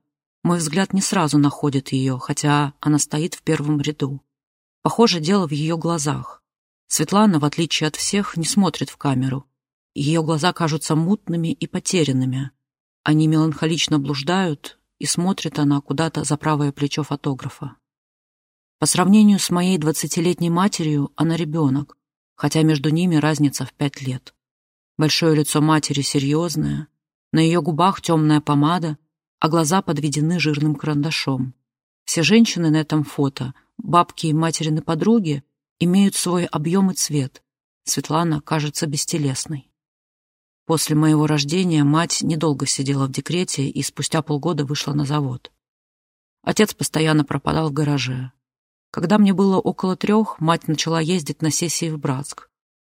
мой взгляд не сразу находит ее, хотя она стоит в первом ряду. Похоже, дело в ее глазах. Светлана, в отличие от всех, не смотрит в камеру. Ее глаза кажутся мутными и потерянными. Они меланхолично блуждают, и смотрит она куда-то за правое плечо фотографа. По сравнению с моей двадцатилетней матерью, она ребенок, хотя между ними разница в пять лет. Большое лицо матери серьезное, на ее губах темная помада, а глаза подведены жирным карандашом. Все женщины на этом фото, бабки и материны подруги, имеют свой объем и цвет. Светлана кажется бестелесной. После моего рождения мать недолго сидела в декрете и спустя полгода вышла на завод. Отец постоянно пропадал в гараже. Когда мне было около трех, мать начала ездить на сессии в Братск.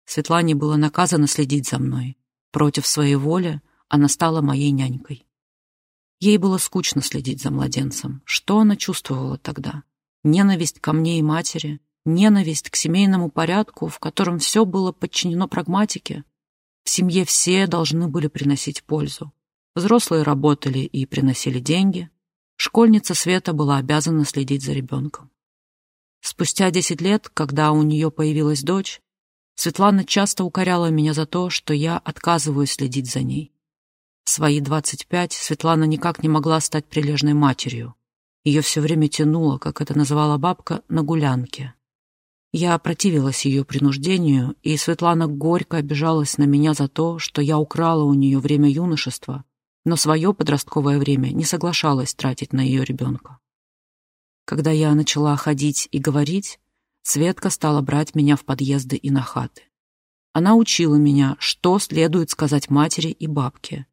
Светлане было наказано следить за мной. Против своей воли она стала моей нянькой. Ей было скучно следить за младенцем. Что она чувствовала тогда? Ненависть ко мне и матери, ненависть к семейному порядку, в котором все было подчинено прагматике. В семье все должны были приносить пользу. Взрослые работали и приносили деньги. Школьница Света была обязана следить за ребенком. Спустя десять лет, когда у нее появилась дочь, Светлана часто укоряла меня за то, что я отказываюсь следить за ней. В свои 25 Светлана никак не могла стать прилежной матерью. Ее все время тянуло, как это называла бабка, на гулянке. Я противилась ее принуждению, и Светлана горько обижалась на меня за то, что я украла у нее время юношества, но свое подростковое время не соглашалась тратить на ее ребенка. Когда я начала ходить и говорить, Светка стала брать меня в подъезды и на хаты. Она учила меня, что следует сказать матери и бабке,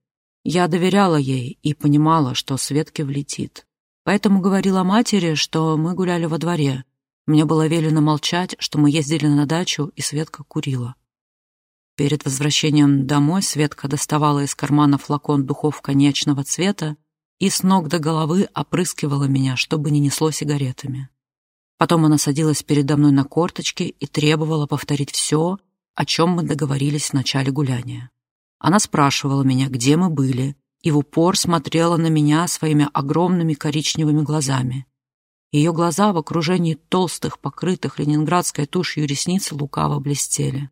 я доверяла ей и понимала, что Светке влетит. Поэтому говорила матери, что мы гуляли во дворе. Мне было велено молчать, что мы ездили на дачу, и Светка курила. Перед возвращением домой Светка доставала из кармана флакон духов коньячного цвета и с ног до головы опрыскивала меня, чтобы не несло сигаретами. Потом она садилась передо мной на корточки и требовала повторить все, о чем мы договорились в начале гуляния. Она спрашивала меня, где мы были, и в упор смотрела на меня своими огромными коричневыми глазами. Ее глаза в окружении толстых, покрытых ленинградской тушью ресниц лукаво блестели.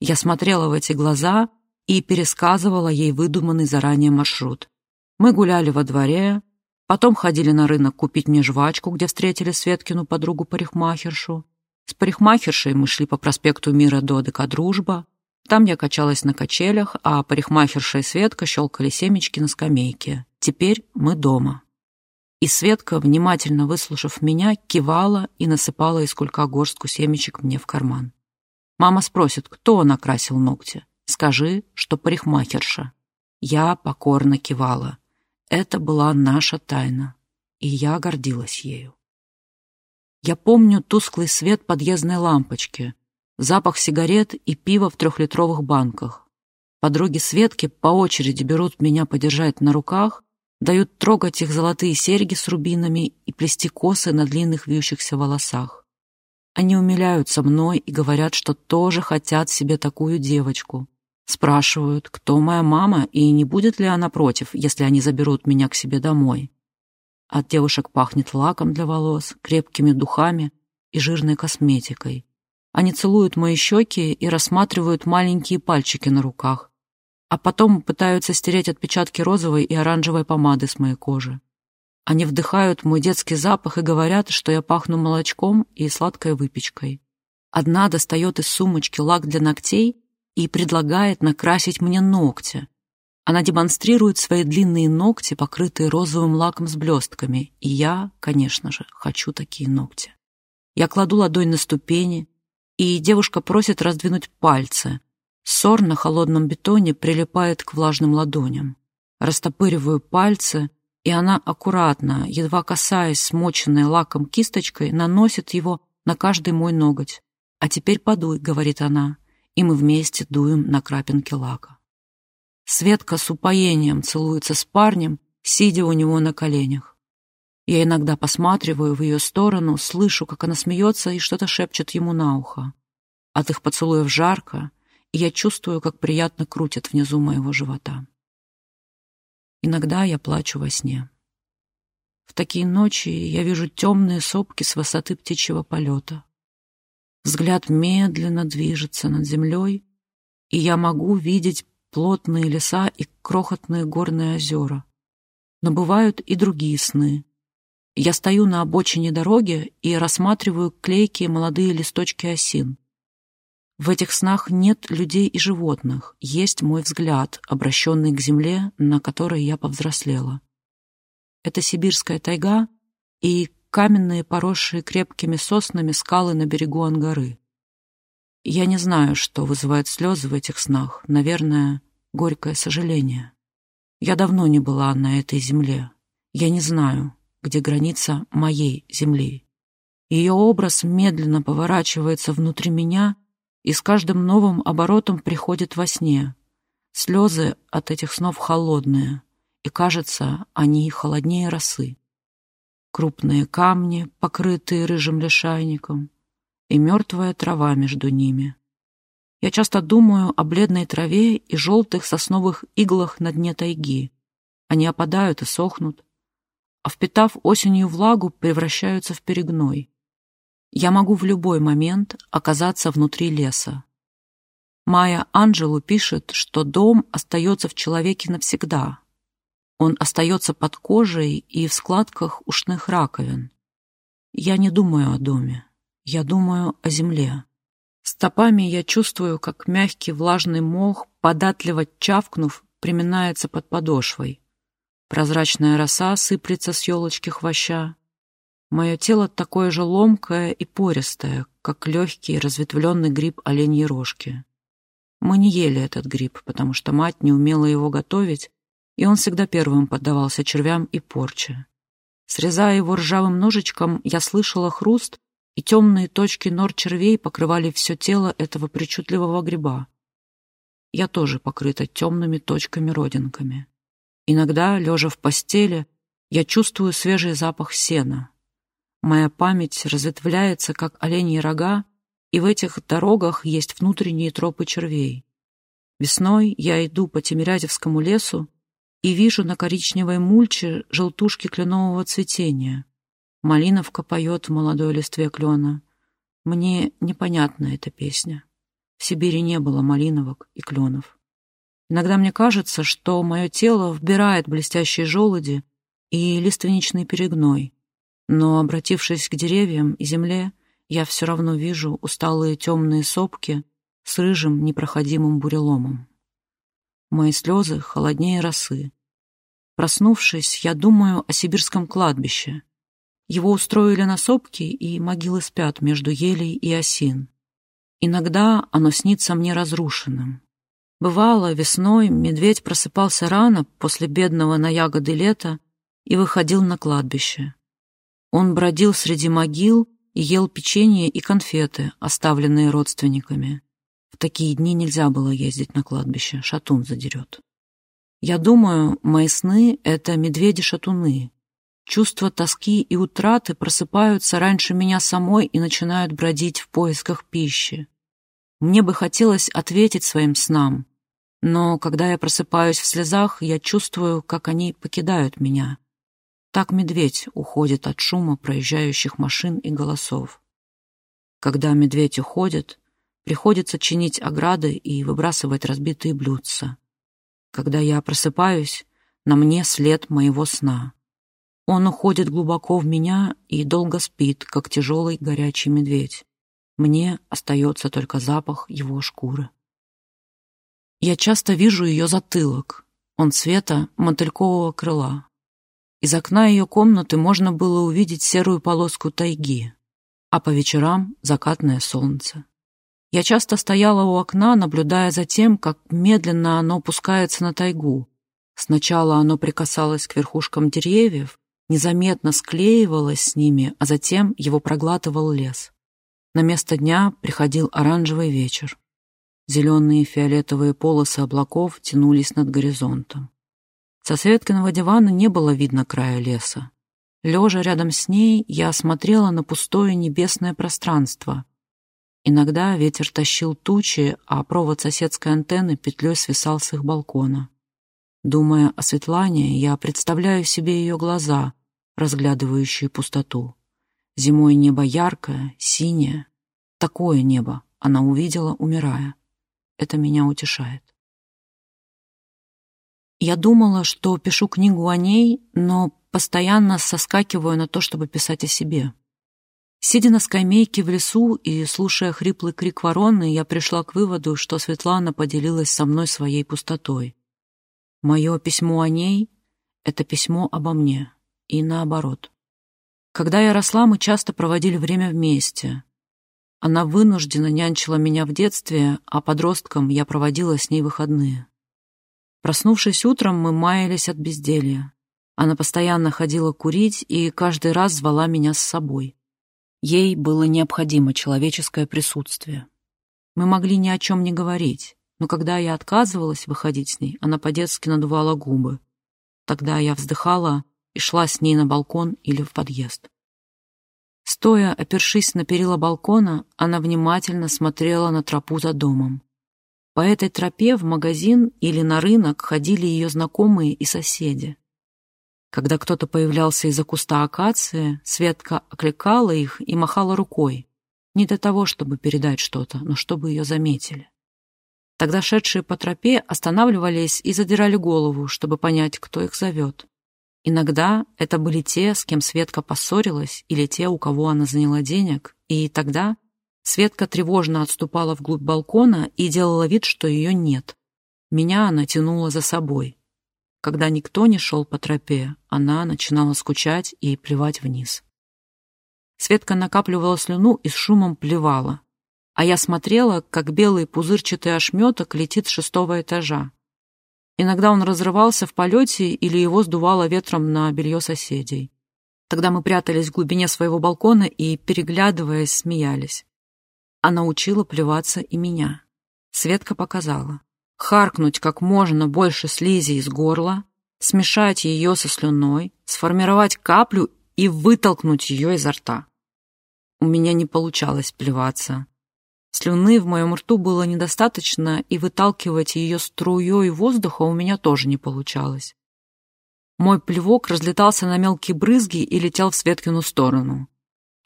Я смотрела в эти глаза и пересказывала ей выдуманный заранее маршрут. Мы гуляли во дворе, потом ходили на рынок купить мне жвачку, где встретили Светкину подругу-парикмахершу. С парикмахершей мы шли по проспекту Мира до ДК «Дружба». Там я качалась на качелях, а парикмахерша и Светка щелкали семечки на скамейке. Теперь мы дома. И Светка, внимательно выслушав меня, кивала и насыпала из кулька горстку семечек мне в карман. Мама спросит, кто накрасил ногти. Скажи, что парикмахерша. Я покорно кивала. Это была наша тайна, и я гордилась ею. Я помню тусклый свет подъездной лампочки, запах сигарет и пива в трехлитровых банках. Подруги Светки по очереди берут меня подержать на руках, дают трогать их золотые серьги с рубинами и плести косы на длинных вьющихся волосах. Они умиляются мной и говорят, что тоже хотят себе такую девочку. Спрашивают, кто моя мама и не будет ли она против, если они заберут меня к себе домой. От девушек пахнет лаком для волос, крепкими духами и жирной косметикой. Они целуют мои щеки и рассматривают маленькие пальчики на руках, а потом пытаются стереть отпечатки розовой и оранжевой помады с моей кожи. Они вдыхают мой детский запах и говорят, что я пахну молочком и сладкой выпечкой. Одна достает из сумочки лак для ногтей и предлагает накрасить мне ногти. Она демонстрирует свои длинные ногти, покрытые розовым лаком с блестками, и я, конечно же, хочу такие ногти. Я кладу ладонь на ступени, и девушка просит раздвинуть пальцы, Ссор на холодном бетоне прилипает к влажным ладоням. Растопыриваю пальцы, и она аккуратно, едва касаясь смоченной лаком кисточкой, наносит его на каждый мой ноготь. «А теперь подуй», — говорит она, и мы вместе дуем на крапинки лака. Светка с упоением целуется с парнем, сидя у него на коленях. Я иногда посматриваю в ее сторону, слышу, как она смеется и что-то шепчет ему на ухо. От их поцелуев жарко, и я чувствую, как приятно крутит внизу моего живота. Иногда я плачу во сне. В такие ночи я вижу темные сопки с высоты птичьего полета. Взгляд медленно движется над землей, и я могу видеть плотные леса и крохотные горные озера. Но бывают и другие сны. Я стою на обочине дороги и рассматриваю клейкие молодые листочки осин. В этих снах нет людей и животных, есть мой взгляд, обращенный к земле, на которой я повзрослела. Это сибирская тайга и каменные, поросшие крепкими соснами скалы на берегу Ангары. Я не знаю, что вызывает слезы в этих снах, наверное, горькое сожаление. Я давно не была на этой земле. Я не знаю, где граница моей земли. Ее образ медленно поворачивается внутри меня — и с каждым новым оборотом приходит во сне. Слезы от этих снов холодные, и, кажется, они холоднее росы. Крупные камни, покрытые рыжим лишайником, и мертвая трава между ними. Я часто думаю о бледной траве и желтых сосновых иглах на дне тайги. Они опадают и сохнут, а впитав осенью влагу, превращаются в перегной. Я могу в любой момент оказаться внутри леса. Майя Анджелу пишет, что дом остается в человеке навсегда. Он остается под кожей и в складках ушных раковин. Я не думаю о доме, я думаю о земле. Стопами я чувствую, как мягкий влажный мох, податливо чавкнув, приминается под подошвой. Прозрачная роса сыплется с елочки хвоща. Мое тело такое же ломкое и пористое, как легкий разветвленный гриб оленьей рожки. Мы не ели этот гриб, потому что мать не умела его готовить, и он всегда первым поддавался червям и порче. Срезая его ржавым ножичком, я слышала хруст, и темные точки нор червей покрывали все тело этого причудливого гриба. Я тоже покрыта темными точками-родинками. Иногда, лежа в постели, я чувствую свежий запах сена, Моя память разветвляется, как оленьи рога, и в этих дорогах есть внутренние тропы червей. Весной я иду по Тимирязевскому лесу и вижу на коричневой мульче желтушки кленового цветения. Малиновка поет в молодой листве клена. Мне непонятна эта песня. В Сибири не было малиновок и кленов. Иногда мне кажется, что мое тело вбирает блестящие желуди и лиственничный перегной, но, обратившись к деревьям и земле, я все равно вижу усталые темные сопки с рыжим непроходимым буреломом. Мои слезы холоднее росы. Проснувшись, я думаю о сибирском кладбище. Его устроили на сопке, и могилы спят между елей и осин. Иногда оно снится мне разрушенным. Бывало, весной медведь просыпался рано после бедного на ягоды лета и выходил на кладбище. Он бродил среди могил и ел печенье и конфеты, оставленные родственниками. В такие дни нельзя было ездить на кладбище, шатун задерет. Я думаю, мои сны — это медведи-шатуны. Чувства тоски и утраты просыпаются раньше меня самой и начинают бродить в поисках пищи. Мне бы хотелось ответить своим снам, но когда я просыпаюсь в слезах, я чувствую, как они покидают меня. Так медведь уходит от шума проезжающих машин и голосов. Когда медведь уходит, приходится чинить ограды и выбрасывать разбитые блюдца. Когда я просыпаюсь, на мне след моего сна. Он уходит глубоко в меня и долго спит, как тяжелый горячий медведь. Мне остается только запах его шкуры. Я часто вижу ее затылок. Он цвета мотылькового крыла. Из окна ее комнаты можно было увидеть серую полоску тайги, а по вечерам — закатное солнце. Я часто стояла у окна, наблюдая за тем, как медленно оно опускается на тайгу. Сначала оно прикасалось к верхушкам деревьев, незаметно склеивалось с ними, а затем его проглатывал лес. На место дня приходил оранжевый вечер. Зеленые и фиолетовые полосы облаков тянулись над горизонтом. Со Светкиного дивана не было видно края леса. Лежа рядом с ней, я смотрела на пустое небесное пространство. Иногда ветер тащил тучи, а провод соседской антенны петлей свисал с их балкона. Думая о Светлане, я представляю себе ее глаза, разглядывающие пустоту. Зимой небо яркое, синее. Такое небо она увидела, умирая. Это меня утешает. Я думала, что пишу книгу о ней, но постоянно соскакиваю на то, чтобы писать о себе. Сидя на скамейке в лесу и слушая хриплый крик вороны, я пришла к выводу, что Светлана поделилась со мной своей пустотой. Мое письмо о ней — это письмо обо мне, и наоборот. Когда я росла, мы часто проводили время вместе. Она вынуждена нянчила меня в детстве, а подростком я проводила с ней выходные. Проснувшись утром, мы маялись от безделья. Она постоянно ходила курить и каждый раз звала меня с собой. Ей было необходимо человеческое присутствие. Мы могли ни о чем не говорить, но когда я отказывалась выходить с ней, она по-детски надувала губы. Тогда я вздыхала и шла с ней на балкон или в подъезд. Стоя, опершись на перила балкона, она внимательно смотрела на тропу за домом. По этой тропе в магазин или на рынок ходили ее знакомые и соседи. Когда кто-то появлялся из-за куста акации, Светка окликала их и махала рукой. Не для того, чтобы передать что-то, но чтобы ее заметили. Тогда шедшие по тропе останавливались и задирали голову, чтобы понять, кто их зовет. Иногда это были те, с кем Светка поссорилась, или те, у кого она заняла денег, и тогда Светка тревожно отступала вглубь балкона и делала вид, что ее нет. Меня она тянула за собой. Когда никто не шел по тропе, она начинала скучать и плевать вниз. Светка накапливала слюну и с шумом плевала, а я смотрела, как белый пузырчатый ошметок летит с шестого этажа. Иногда он разрывался в полете или его сдувало ветром на белье соседей. Тогда мы прятались в глубине своего балкона и, переглядываясь, смеялись. Она учила плеваться и меня. Светка показала. Харкнуть как можно больше слизи из горла, смешать ее со слюной, сформировать каплю и вытолкнуть ее изо рта. У меня не получалось плеваться. Слюны в моем рту было недостаточно, и выталкивать ее струей воздуха у меня тоже не получалось. Мой плевок разлетался на мелкие брызги и летел в Светкину сторону.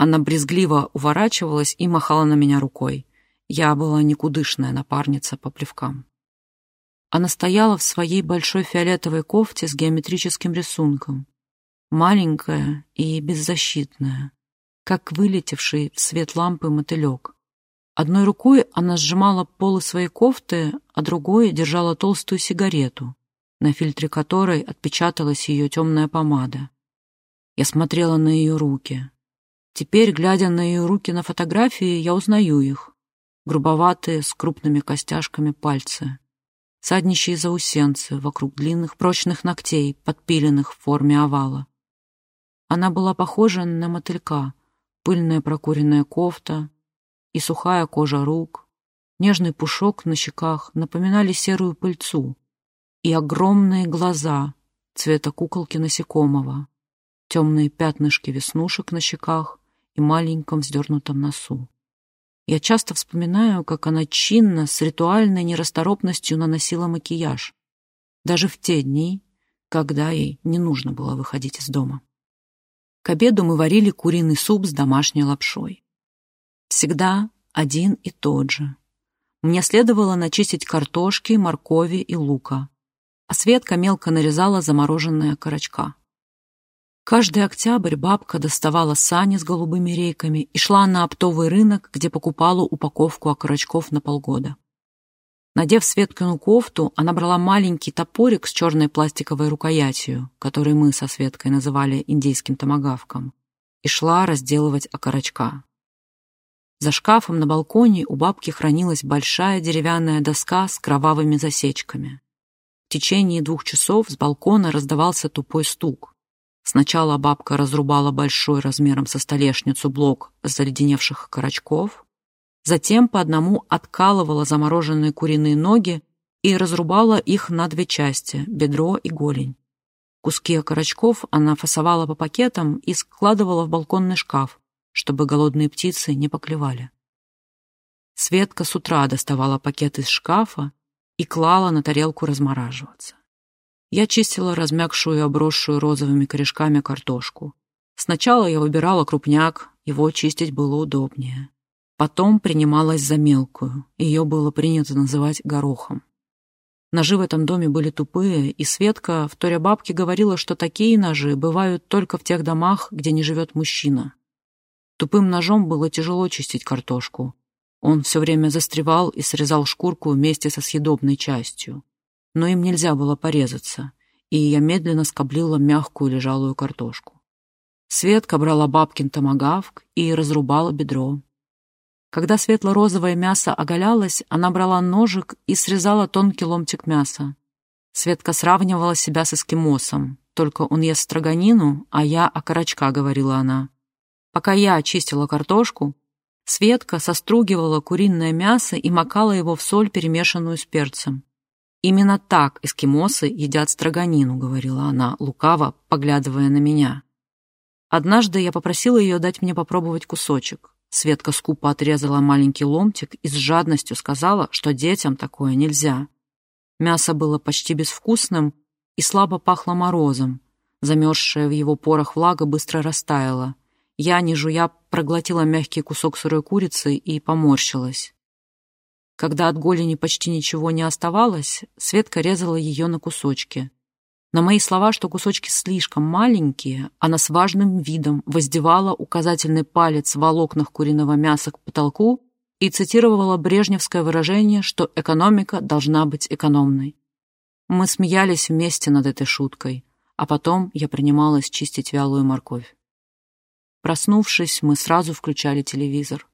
Она брезгливо уворачивалась и махала на меня рукой. Я была никудышная напарница по плевкам. Она стояла в своей большой фиолетовой кофте с геометрическим рисунком. Маленькая и беззащитная, как вылетевший в свет лампы мотылек. Одной рукой она сжимала полы своей кофты, а другой держала толстую сигарету, на фильтре которой отпечаталась ее темная помада. Я смотрела на ее руки. Теперь, глядя на ее руки на фотографии, я узнаю их. Грубоватые, с крупными костяшками пальцы саднищие заусенцы вокруг длинных прочных ногтей, подпиленных в форме овала. Она была похожа на мотылька, пыльная прокуренная кофта и сухая кожа рук, нежный пушок на щеках напоминали серую пыльцу и огромные глаза цвета куколки насекомого, темные пятнышки веснушек на щеках и маленьком вздернутом носу. Я часто вспоминаю, как она чинно, с ритуальной нерасторопностью наносила макияж. Даже в те дни, когда ей не нужно было выходить из дома. К обеду мы варили куриный суп с домашней лапшой. Всегда один и тот же. Мне следовало начистить картошки, моркови и лука, а Светка мелко нарезала замороженные окорочка. Каждый октябрь бабка доставала сани с голубыми рейками и шла на оптовый рынок, где покупала упаковку окорочков на полгода. Надев Светкину кофту, она брала маленький топорик с черной пластиковой рукоятью, который мы со Светкой называли индейским томагавком, и шла разделывать окорочка. За шкафом на балконе у бабки хранилась большая деревянная доска с кровавыми засечками. В течение двух часов с балкона раздавался тупой стук. Сначала бабка разрубала большой размером со столешницу блок заледеневших корочков, затем по одному откалывала замороженные куриные ноги и разрубала их на две части — бедро и голень. Куски окорочков она фасовала по пакетам и складывала в балконный шкаф, чтобы голодные птицы не поклевали. Светка с утра доставала пакет из шкафа и клала на тарелку размораживаться. Я чистила размягшую и обросшую розовыми корешками картошку. Сначала я выбирала крупняк, его чистить было удобнее. Потом принималась за мелкую, ее было принято называть горохом. Ножи в этом доме были тупые, и Светка, вторя бабке, говорила, что такие ножи бывают только в тех домах, где не живет мужчина. Тупым ножом было тяжело чистить картошку. Он все время застревал и срезал шкурку вместе со съедобной частью но им нельзя было порезаться, и я медленно скоблила мягкую лежалую картошку. Светка брала бабкин томагавк и разрубала бедро. Когда светло-розовое мясо оголялось, она брала ножик и срезала тонкий ломтик мяса. Светка сравнивала себя с эскимосом, только он ест строганину, а я окорочка, говорила она. Пока я очистила картошку, Светка состругивала куриное мясо и макала его в соль, перемешанную с перцем. «Именно так эскимосы едят строганину», — говорила она, лукаво, поглядывая на меня. Однажды я попросила ее дать мне попробовать кусочек. Светка скупо отрезала маленький ломтик и с жадностью сказала, что детям такое нельзя. Мясо было почти безвкусным и слабо пахло морозом. Замерзшая в его порах влага быстро растаяла. Я, не жуя, проглотила мягкий кусок сырой курицы и поморщилась. Когда от голени почти ничего не оставалось, Светка резала ее на кусочки. На мои слова, что кусочки слишком маленькие, она с важным видом воздевала указательный палец в волокнах куриного мяса к потолку и цитировала брежневское выражение, что экономика должна быть экономной. Мы смеялись вместе над этой шуткой, а потом я принималась чистить вялую морковь. Проснувшись, мы сразу включали телевизор.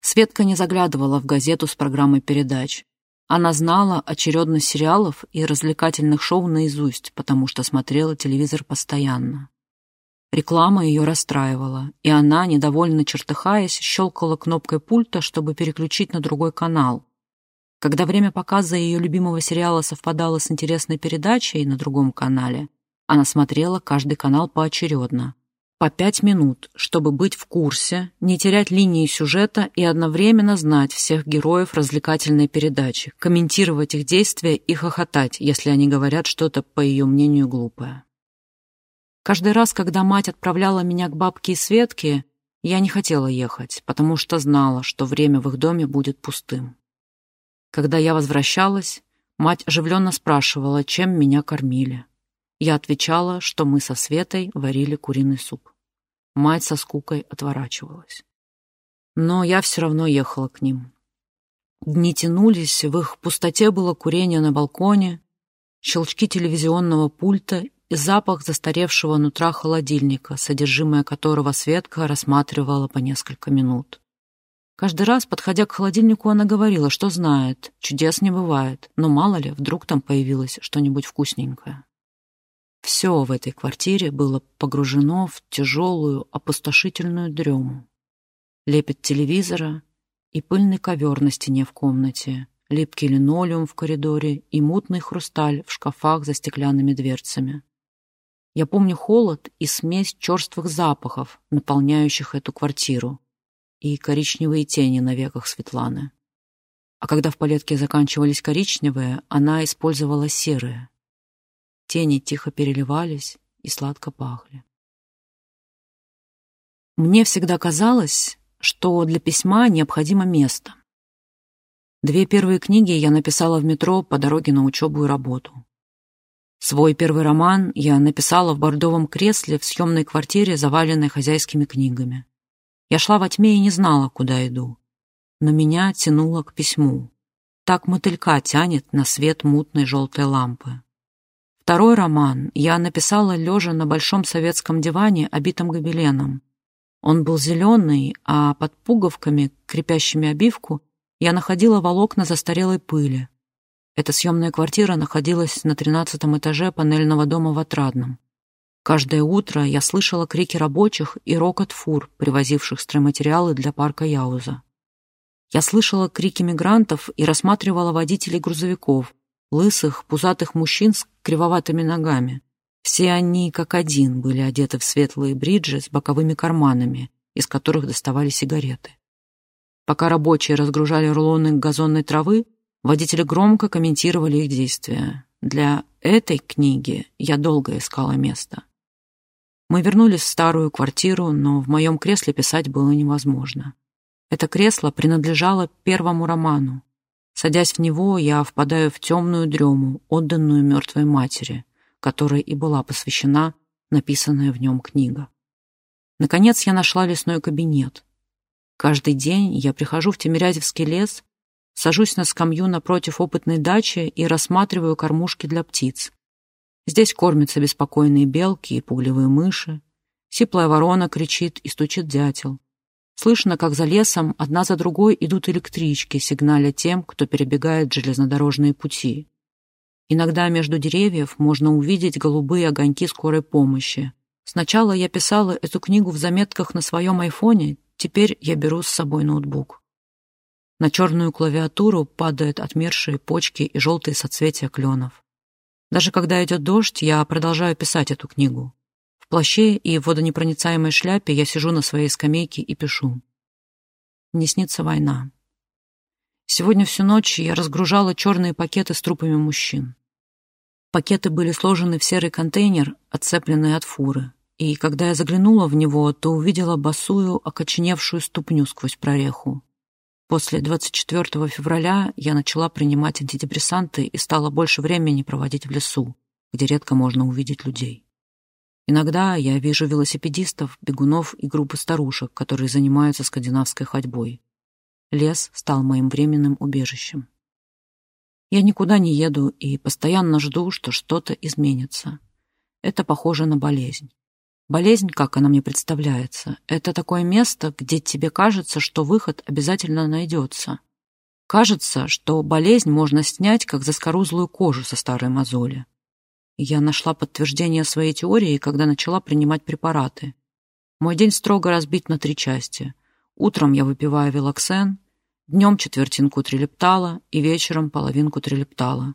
Светка не заглядывала в газету с программой передач. Она знала очередность сериалов и развлекательных шоу наизусть, потому что смотрела телевизор постоянно. Реклама ее расстраивала, и она, недовольно чертыхаясь, щелкала кнопкой пульта, чтобы переключить на другой канал. Когда время показа ее любимого сериала совпадало с интересной передачей на другом канале, она смотрела каждый канал поочередно по пять минут, чтобы быть в курсе, не терять линии сюжета и одновременно знать всех героев развлекательной передачи, комментировать их действия и хохотать, если они говорят что-то, по ее мнению, глупое. Каждый раз, когда мать отправляла меня к бабке и Светке, я не хотела ехать, потому что знала, что время в их доме будет пустым. Когда я возвращалась, мать оживленно спрашивала, чем меня кормили. Я отвечала, что мы со Светой варили куриный суп. Мать со скукой отворачивалась. Но я все равно ехала к ним. Дни тянулись, в их пустоте было курение на балконе, щелчки телевизионного пульта и запах застаревшего нутра холодильника, содержимое которого Светка рассматривала по несколько минут. Каждый раз, подходя к холодильнику, она говорила, что знает, чудес не бывает, но мало ли, вдруг там появилось что-нибудь вкусненькое. Все в этой квартире было погружено в тяжелую, опустошительную дрему. Лепет телевизора и пыльный ковер на стене в комнате, липкий линолеум в коридоре и мутный хрусталь в шкафах за стеклянными дверцами. Я помню холод и смесь черствых запахов, наполняющих эту квартиру, и коричневые тени на веках Светланы. А когда в палетке заканчивались коричневые, она использовала серые. Тени тихо переливались и сладко пахли. Мне всегда казалось, что для письма необходимо место. Две первые книги я написала в метро по дороге на учебу и работу. Свой первый роман я написала в бордовом кресле в съемной квартире, заваленной хозяйскими книгами. Я шла во тьме и не знала, куда иду. Но меня тянуло к письму. Так мотылька тянет на свет мутной желтой лампы. Второй роман я написала лежа на большом советском диване, обитом гобеленом. Он был зеленый, а под пуговками, крепящими обивку, я находила волокна застарелой пыли. Эта съемная квартира находилась на тринадцатом этаже панельного дома в Отрадном. Каждое утро я слышала крики рабочих и рокот фур, привозивших стройматериалы для парка Яуза. Я слышала крики мигрантов и рассматривала водителей грузовиков, лысых, пузатых мужчин с кривоватыми ногами. Все они, как один, были одеты в светлые бриджи с боковыми карманами, из которых доставали сигареты. Пока рабочие разгружали рулоны газонной травы, водители громко комментировали их действия. Для этой книги я долго искала место. Мы вернулись в старую квартиру, но в моем кресле писать было невозможно. Это кресло принадлежало первому роману. Садясь в него, я впадаю в темную дрему, отданную мертвой матери, которой и была посвящена написанная в нем книга. Наконец я нашла лесной кабинет. Каждый день я прихожу в Тимирязевский лес, сажусь на скамью напротив опытной дачи и рассматриваю кормушки для птиц. Здесь кормятся беспокойные белки и пуглевые мыши. Сиплая ворона кричит и стучит дятел. Слышно, как за лесом одна за другой идут электрички, сигналя тем, кто перебегает железнодорожные пути. Иногда между деревьев можно увидеть голубые огоньки скорой помощи. Сначала я писала эту книгу в заметках на своем айфоне, теперь я беру с собой ноутбук. На черную клавиатуру падают отмершие почки и желтые соцветия кленов. Даже когда идет дождь, я продолжаю писать эту книгу. В плаще и в водонепроницаемой шляпе я сижу на своей скамейке и пишу. Мне снится война. Сегодня всю ночь я разгружала черные пакеты с трупами мужчин. Пакеты были сложены в серый контейнер, отцепленный от фуры. И когда я заглянула в него, то увидела босую, окоченевшую ступню сквозь прореху. После 24 февраля я начала принимать антидепрессанты и стала больше времени проводить в лесу, где редко можно увидеть людей. Иногда я вижу велосипедистов, бегунов и группы старушек, которые занимаются скандинавской ходьбой. Лес стал моим временным убежищем. Я никуда не еду и постоянно жду, что что-то изменится. Это похоже на болезнь. Болезнь, как она мне представляется, это такое место, где тебе кажется, что выход обязательно найдется. Кажется, что болезнь можно снять, как заскорузлую кожу со старой мозоли. Я нашла подтверждение своей теории, когда начала принимать препараты. Мой день строго разбит на три части. Утром я выпиваю велоксен, Днем четвертинку трилептала и вечером половинку трилептала.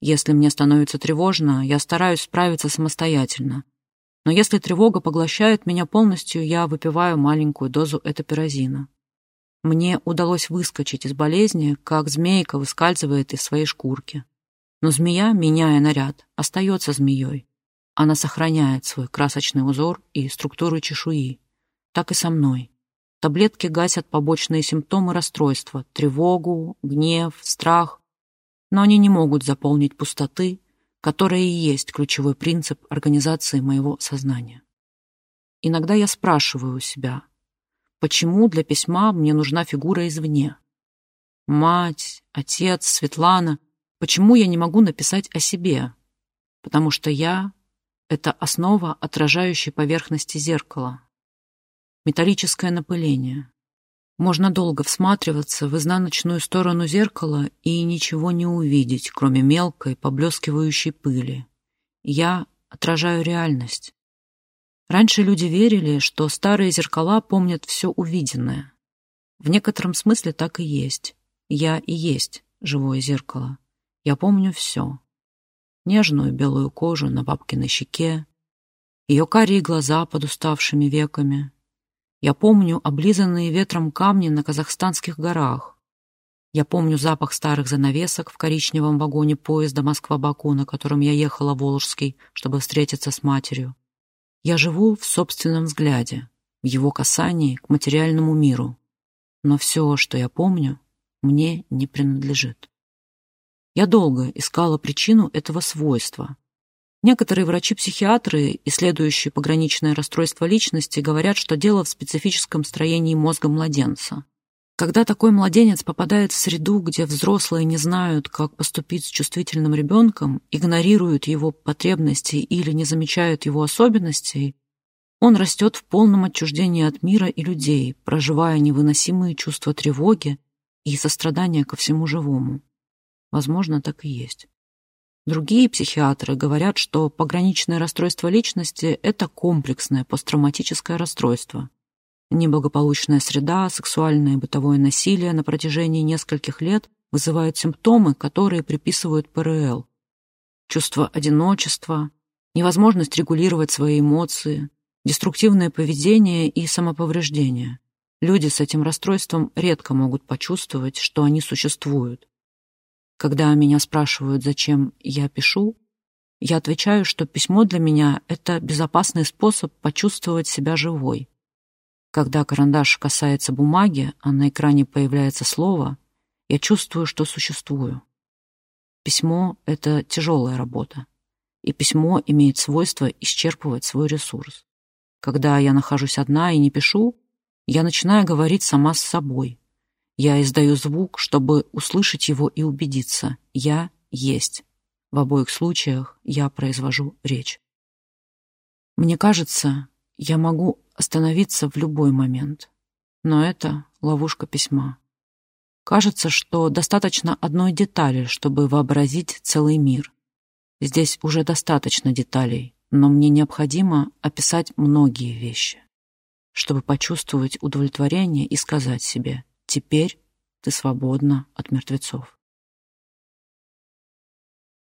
Если мне становится тревожно, я стараюсь справиться самостоятельно. Но если тревога поглощает меня полностью, я выпиваю маленькую дозу этапирозина. Мне удалось выскочить из болезни, как змейка выскальзывает из своей шкурки. Но змея, меняя наряд, остается змеей. она сохраняет свой красочный узор и структуру чешуи. Так и со мной. Таблетки гасят побочные симптомы расстройства – тревогу, гнев, страх. Но они не могут заполнить пустоты, которая и есть ключевой принцип организации моего сознания. Иногда я спрашиваю у себя, почему для письма мне нужна фигура извне? Мать, отец, Светлана. Почему я не могу написать о себе? Потому что я — это основа отражающей поверхности зеркала. Металлическое напыление. Можно долго всматриваться в изнаночную сторону зеркала и ничего не увидеть, кроме мелкой, поблескивающей пыли. Я отражаю реальность. Раньше люди верили, что старые зеркала помнят все увиденное. В некотором смысле так и есть. Я и есть живое зеркало. Я помню все. Нежную белую кожу на бабкиной щеке, ее карие глаза под уставшими веками. Я помню облизанные ветром камни на казахстанских горах. Я помню запах старых занавесок в коричневом вагоне поезда Москва-Баку, на котором я ехала в Волжский, чтобы встретиться с матерью. Я живу в собственном взгляде, в его касании к материальному миру. Но все, что я помню, мне не принадлежит. Я долго искала причину этого свойства. Некоторые врачи-психиатры, исследующие пограничное расстройство личности, говорят, что дело в специфическом строении мозга младенца. Когда такой младенец попадает в среду, где взрослые не знают, как поступить с чувствительным ребенком, игнорируют его потребности или не замечают его особенностей, он растет в полном отчуждении от мира и людей, проживая невыносимые чувства тревоги, и сострадание ко всему живому. Возможно, так и есть. Другие психиатры говорят, что пограничное расстройство личности – это комплексное посттравматическое расстройство. Неблагополучная среда, сексуальное и бытовое насилие на протяжении нескольких лет вызывают симптомы, которые приписывают ПРЛ. Чувство одиночества, невозможность регулировать свои эмоции, деструктивное поведение и самоповреждение. Люди с этим расстройством редко могут почувствовать, что они существуют. Когда меня спрашивают, зачем я пишу, я отвечаю, что письмо для меня — это безопасный способ почувствовать себя живой. Когда карандаш касается бумаги, а на экране появляется слово, я чувствую, что существую. Письмо — это тяжелая работа, и письмо имеет свойство исчерпывать свой ресурс. Когда я нахожусь одна и не пишу, я начинаю говорить сама с собой. Я издаю звук, чтобы услышать его и убедиться. Я есть. В обоих случаях я произвожу речь. Мне кажется, я могу остановиться в любой момент. Но это ловушка письма. Кажется, что достаточно одной детали, чтобы вообразить целый мир. Здесь уже достаточно деталей, но мне необходимо описать многие вещи чтобы почувствовать удовлетворение и сказать себе «теперь ты свободна от мертвецов».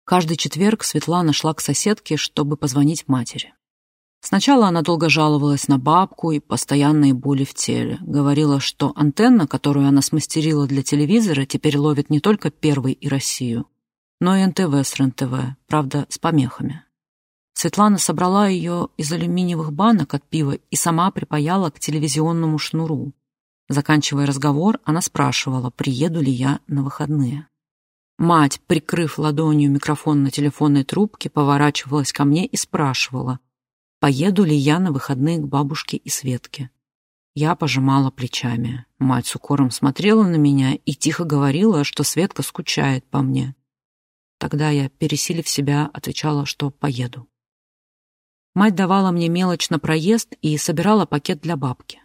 Каждый четверг Светлана шла к соседке, чтобы позвонить матери. Сначала она долго жаловалась на бабку и постоянные боли в теле. Говорила, что антенна, которую она смастерила для телевизора, теперь ловит не только Первый и Россию, но и НТВ с РЕН-ТВ, правда, с помехами. Светлана собрала ее из алюминиевых банок от пива и сама припаяла к телевизионному шнуру. Заканчивая разговор, она спрашивала, приеду ли я на выходные. Мать, прикрыв ладонью микрофон на телефонной трубке, поворачивалась ко мне и спрашивала, поеду ли я на выходные к бабушке и Светке. Я пожимала плечами. Мать с укором смотрела на меня и тихо говорила, что Светка скучает по мне. Тогда я, пересилив себя, отвечала, что поеду. Мать давала мне мелочь на проезд и собирала пакет для бабки.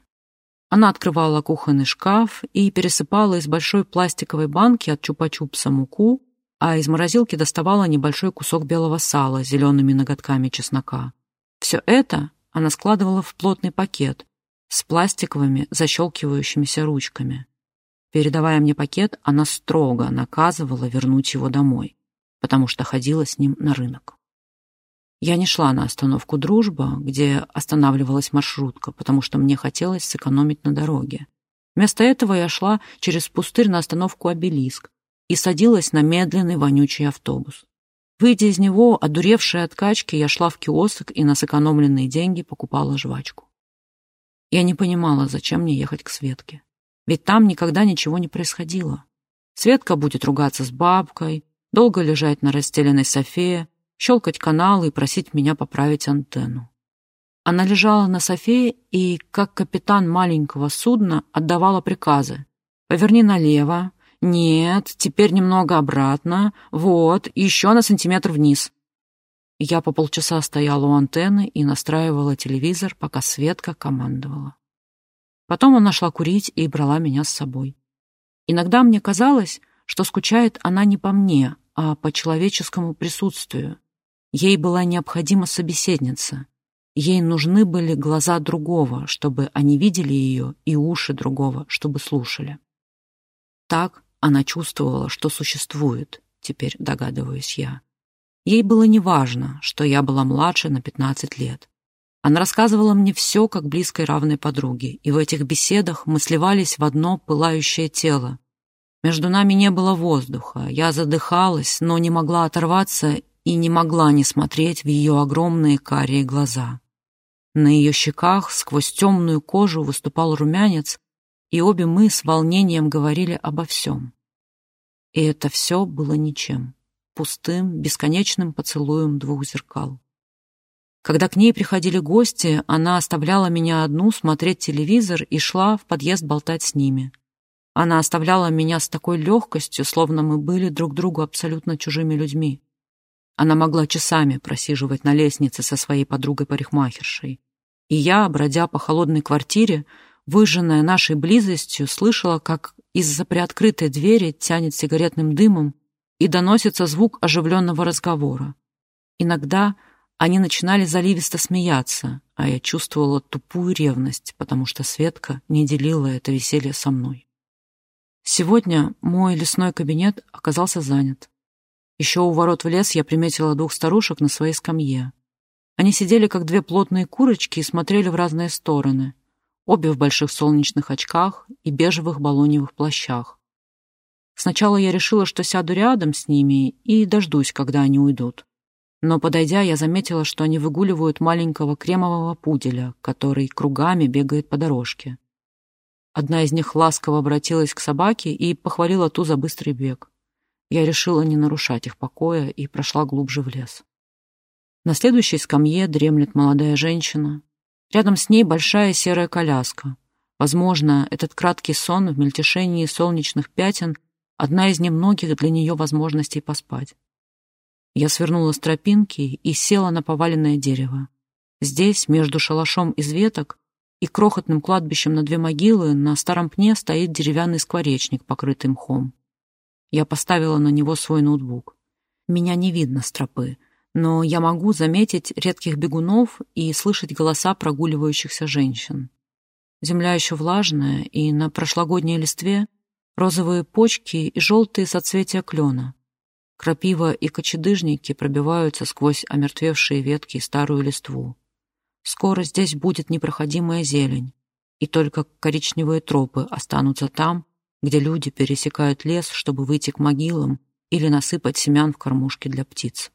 Она открывала кухонный шкаф и пересыпала из большой пластиковой банки от чупа-чупса муку, а из морозилки доставала небольшой кусок белого сала с зелеными ноготками чеснока. Все это она складывала в плотный пакет с пластиковыми защелкивающимися ручками. Передавая мне пакет, она строго наказывала вернуть его домой, потому что ходила с ним на рынок. Я не шла на остановку «Дружба», где останавливалась маршрутка, потому что мне хотелось сэкономить на дороге. Вместо этого я шла через пустырь на остановку «Обелиск» и садилась на медленный вонючий автобус. Выйдя из него, одуревшая от качки, я шла в киоск и на сэкономленные деньги покупала жвачку. Я не понимала, зачем мне ехать к Светке. Ведь там никогда ничего не происходило. Светка будет ругаться с бабкой, долго лежать на расстеленной софе, щелкать каналы и просить меня поправить антенну. Она лежала на софе и, как капитан маленького судна, отдавала приказы. «Поверни налево. Нет, теперь немного обратно. Вот, еще на сантиметр вниз». Я по полчаса стояла у антенны и настраивала телевизор, пока Светка командовала. Потом она шла курить и брала меня с собой. Иногда мне казалось, что скучает она не по мне, а по человеческому присутствию. Ей была необходима собеседница. Ей нужны были глаза другого, чтобы они видели ее, и уши другого, чтобы слушали. Так она чувствовала, что существует, теперь догадываюсь я. Ей было неважно, что я была младше на 15 лет. Она рассказывала мне все, как близкой равной подруге, и в этих беседах мы сливались в одно пылающее тело. Между нами не было воздуха, я задыхалась, но не могла оторваться и не могла не смотреть в ее огромные карие глаза. На ее щеках сквозь темную кожу выступал румянец, и обе мы с волнением говорили обо всем. И это все было ничем, пустым, бесконечным поцелуем двух зеркал. Когда к ней приходили гости, она оставляла меня одну смотреть телевизор и шла в подъезд болтать с ними. Она оставляла меня с такой легкостью, словно мы были друг другу абсолютно чужими людьми. Она могла часами просиживать на лестнице со своей подругой-парикмахершей. И я, бродя по холодной квартире, выжженная нашей близостью, слышала, как из-за приоткрытой двери тянет сигаретным дымом и доносится звук оживленного разговора. Иногда они начинали заливисто смеяться, а я чувствовала тупую ревность, потому что Светка не делила это веселье со мной. Сегодня мой лесной кабинет оказался занят. Еще у ворот в лес я приметила двух старушек на своей скамье. Они сидели, как две плотные курочки, и смотрели в разные стороны, обе в больших солнечных очках и бежевых балоневых плащах. Сначала я решила, что сяду рядом с ними и дождусь, когда они уйдут. Но, подойдя, я заметила, что они выгуливают маленького кремового пуделя, который кругами бегает по дорожке. Одна из них ласково обратилась к собаке и похвалила ту за быстрый бег. Я решила не нарушать их покоя и прошла глубже в лес. На следующей скамье дремлет молодая женщина. Рядом с ней большая серая коляска. Возможно, этот краткий сон в мельтешении солнечных пятен — одна из немногих для нее возможностей поспать. Я свернула с тропинки и села на поваленное дерево. Здесь, между шалашом из веток и крохотным кладбищем на две могилы, на старом пне стоит деревянный скворечник, покрытый мхом. Я поставила на него свой ноутбук. Меня не видно с тропы, но я могу заметить редких бегунов и слышать голоса прогуливающихся женщин. Земля еще влажная, и на прошлогодней листве розовые почки и желтые соцветия клена. Крапива и кочедыжники пробиваются сквозь омертвевшие ветки и старую листву. Скоро здесь будет непроходимая зелень, и только коричневые тропы останутся там, где люди пересекают лес, чтобы выйти к могилам или насыпать семян в кормушки для птиц.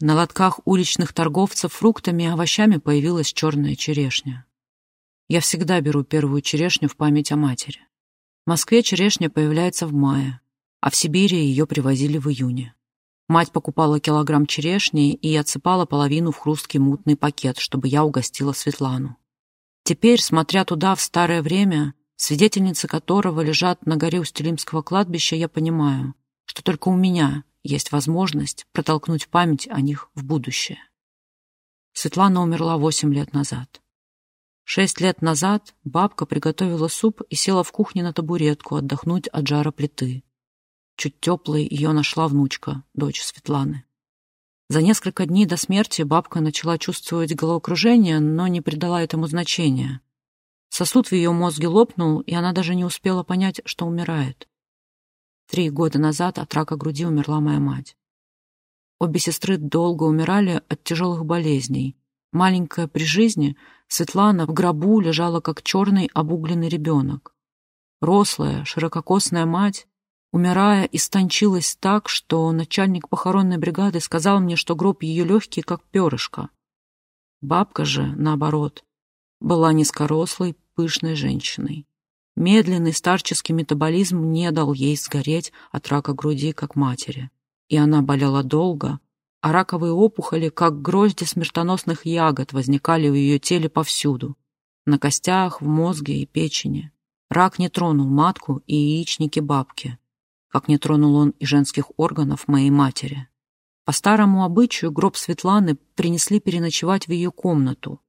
На лотках уличных торговцев фруктами и овощами появилась черная черешня. Я всегда беру первую черешню в память о матери. В Москве черешня появляется в мае, а в Сибири ее привозили в июне. Мать покупала килограмм черешни и отсыпала половину в хрусткий мутный пакет, чтобы я угостила Светлану. Теперь, смотря туда в старое время, свидетельницы которого лежат на горе Устилимского кладбища, я понимаю, что только у меня есть возможность протолкнуть память о них в будущее. Светлана умерла восемь лет назад. Шесть лет назад бабка приготовила суп и села в кухне на табуретку отдохнуть от жара плиты. Чуть теплой ее нашла внучка, дочь Светланы. За несколько дней до смерти бабка начала чувствовать головокружение, но не придала этому значения. Сосуд в ее мозге лопнул, и она даже не успела понять, что умирает. Три года назад от рака груди умерла моя мать. Обе сестры долго умирали от тяжелых болезней. Маленькая при жизни, Светлана в гробу лежала как черный обугленный ребенок. Рослая, ширококосная мать Умирая, истончилась так, что начальник похоронной бригады сказал мне, что гроб ее легкий, как перышко. Бабка же, наоборот, была низкорослой, пышной женщиной. Медленный старческий метаболизм не дал ей сгореть от рака груди, как матери. И она болела долго, а раковые опухоли, как грозди смертоносных ягод, возникали в ее теле повсюду. На костях, в мозге и печени. Рак не тронул матку и яичники бабки, как не тронул он и женских органов моей матери. По старому обычаю гроб Светланы принесли переночевать в ее комнату.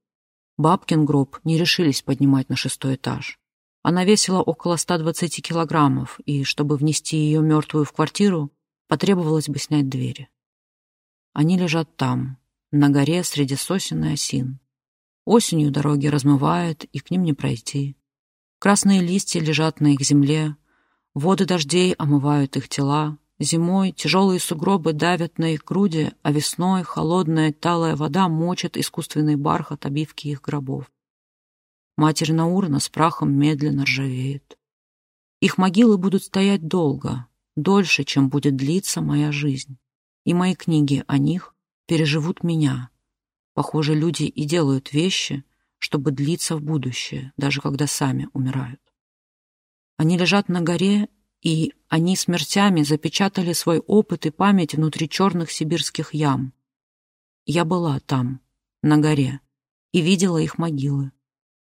Бабкин гроб не решились поднимать на шестой этаж. Она весила около 120 килограммов, и чтобы внести ее мертвую в квартиру, потребовалось бы снять двери. Они лежат там, на горе среди сосен и осин. Осенью дороги размывает, и к ним не пройти. Красные листья лежат на их земле, воды дождей омывают их тела, зимой тяжелые сугробы давят на их груди, а весной холодная талая вода мочит искусственный бархат обивки их гробов. Материна урна с прахом медленно ржавеет. Их могилы будут стоять долго, дольше, чем будет длиться моя жизнь. И мои книги о них переживут меня. Похоже, люди и делают вещи, чтобы длиться в будущее, даже когда сами умирают. Они лежат на горе, и они смертями запечатали свой опыт и память внутри черных сибирских ям. Я была там, на горе, и видела их могилы.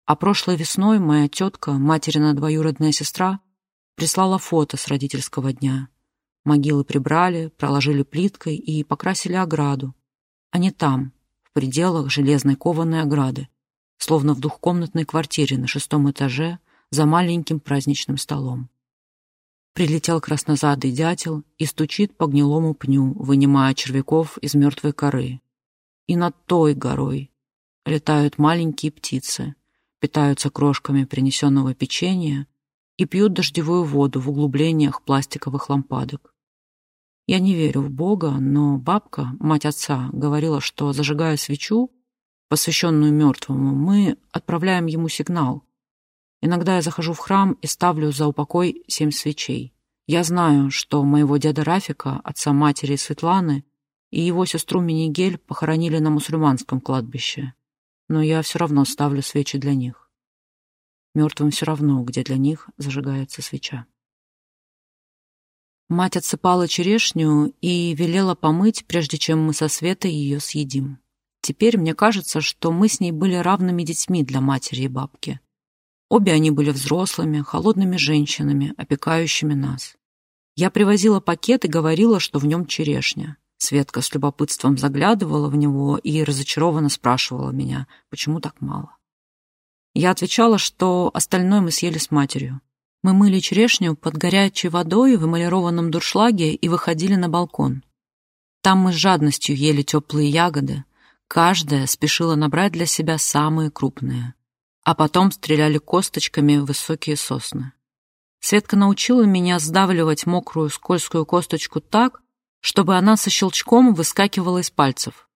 А прошлой весной моя тетка, материна двоюродная сестра, прислала фото с родительского дня. Могилы прибрали, проложили плиткой и покрасили ограду. Они там, в пределах железной кованой ограды, словно в двухкомнатной квартире на шестом этаже за маленьким праздничным столом. Прилетел краснозадый дятел и стучит по гнилому пню, вынимая червяков из мертвой коры. И над той горой летают маленькие птицы, питаются крошками принесенного печенья и пьют дождевую воду в углублениях пластиковых лампадок. Я не верю в Бога, но бабка, мать отца, говорила, что, зажигая свечу, посвященную мертвому, мы отправляем ему сигнал. Иногда я захожу в храм и ставлю за упокой семь свечей. Я знаю, что моего деда Рафика, отца матери Светланы, и его сестру Минигель похоронили на мусульманском кладбище но я все равно ставлю свечи для них. Мертвым все равно, где для них зажигается свеча. Мать отсыпала черешню и велела помыть, прежде чем мы со Светой ее съедим. Теперь мне кажется, что мы с ней были равными детьми для матери и бабки. Обе они были взрослыми, холодными женщинами, опекающими нас. Я привозила пакет и говорила, что в нем черешня. Светка с любопытством заглядывала в него и разочарованно спрашивала меня, почему так мало. Я отвечала, что остальное мы съели с матерью. Мы мыли черешню под горячей водой в эмалированном дуршлаге и выходили на балкон. Там мы с жадностью ели теплые ягоды, каждая спешила набрать для себя самые крупные, а потом стреляли косточками в высокие сосны. Светка научила меня сдавливать мокрую скользкую косточку так, чтобы она со щелчком выскакивала из пальцев.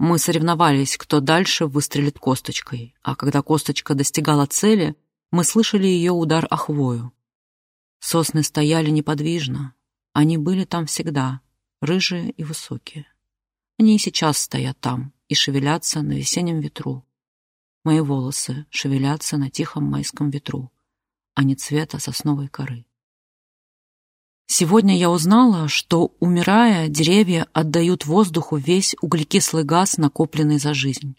Мы соревновались, кто дальше выстрелит косточкой, а когда косточка достигала цели, мы слышали ее удар о хвою. Сосны стояли неподвижно. Они были там всегда, рыжие и высокие. Они и сейчас стоят там и шевелятся на весеннем ветру. Мои волосы шевелятся на тихом майском ветру, а не цвета сосновой коры. Сегодня я узнала, что, умирая, деревья отдают воздуху весь углекислый газ, накопленный за жизнь.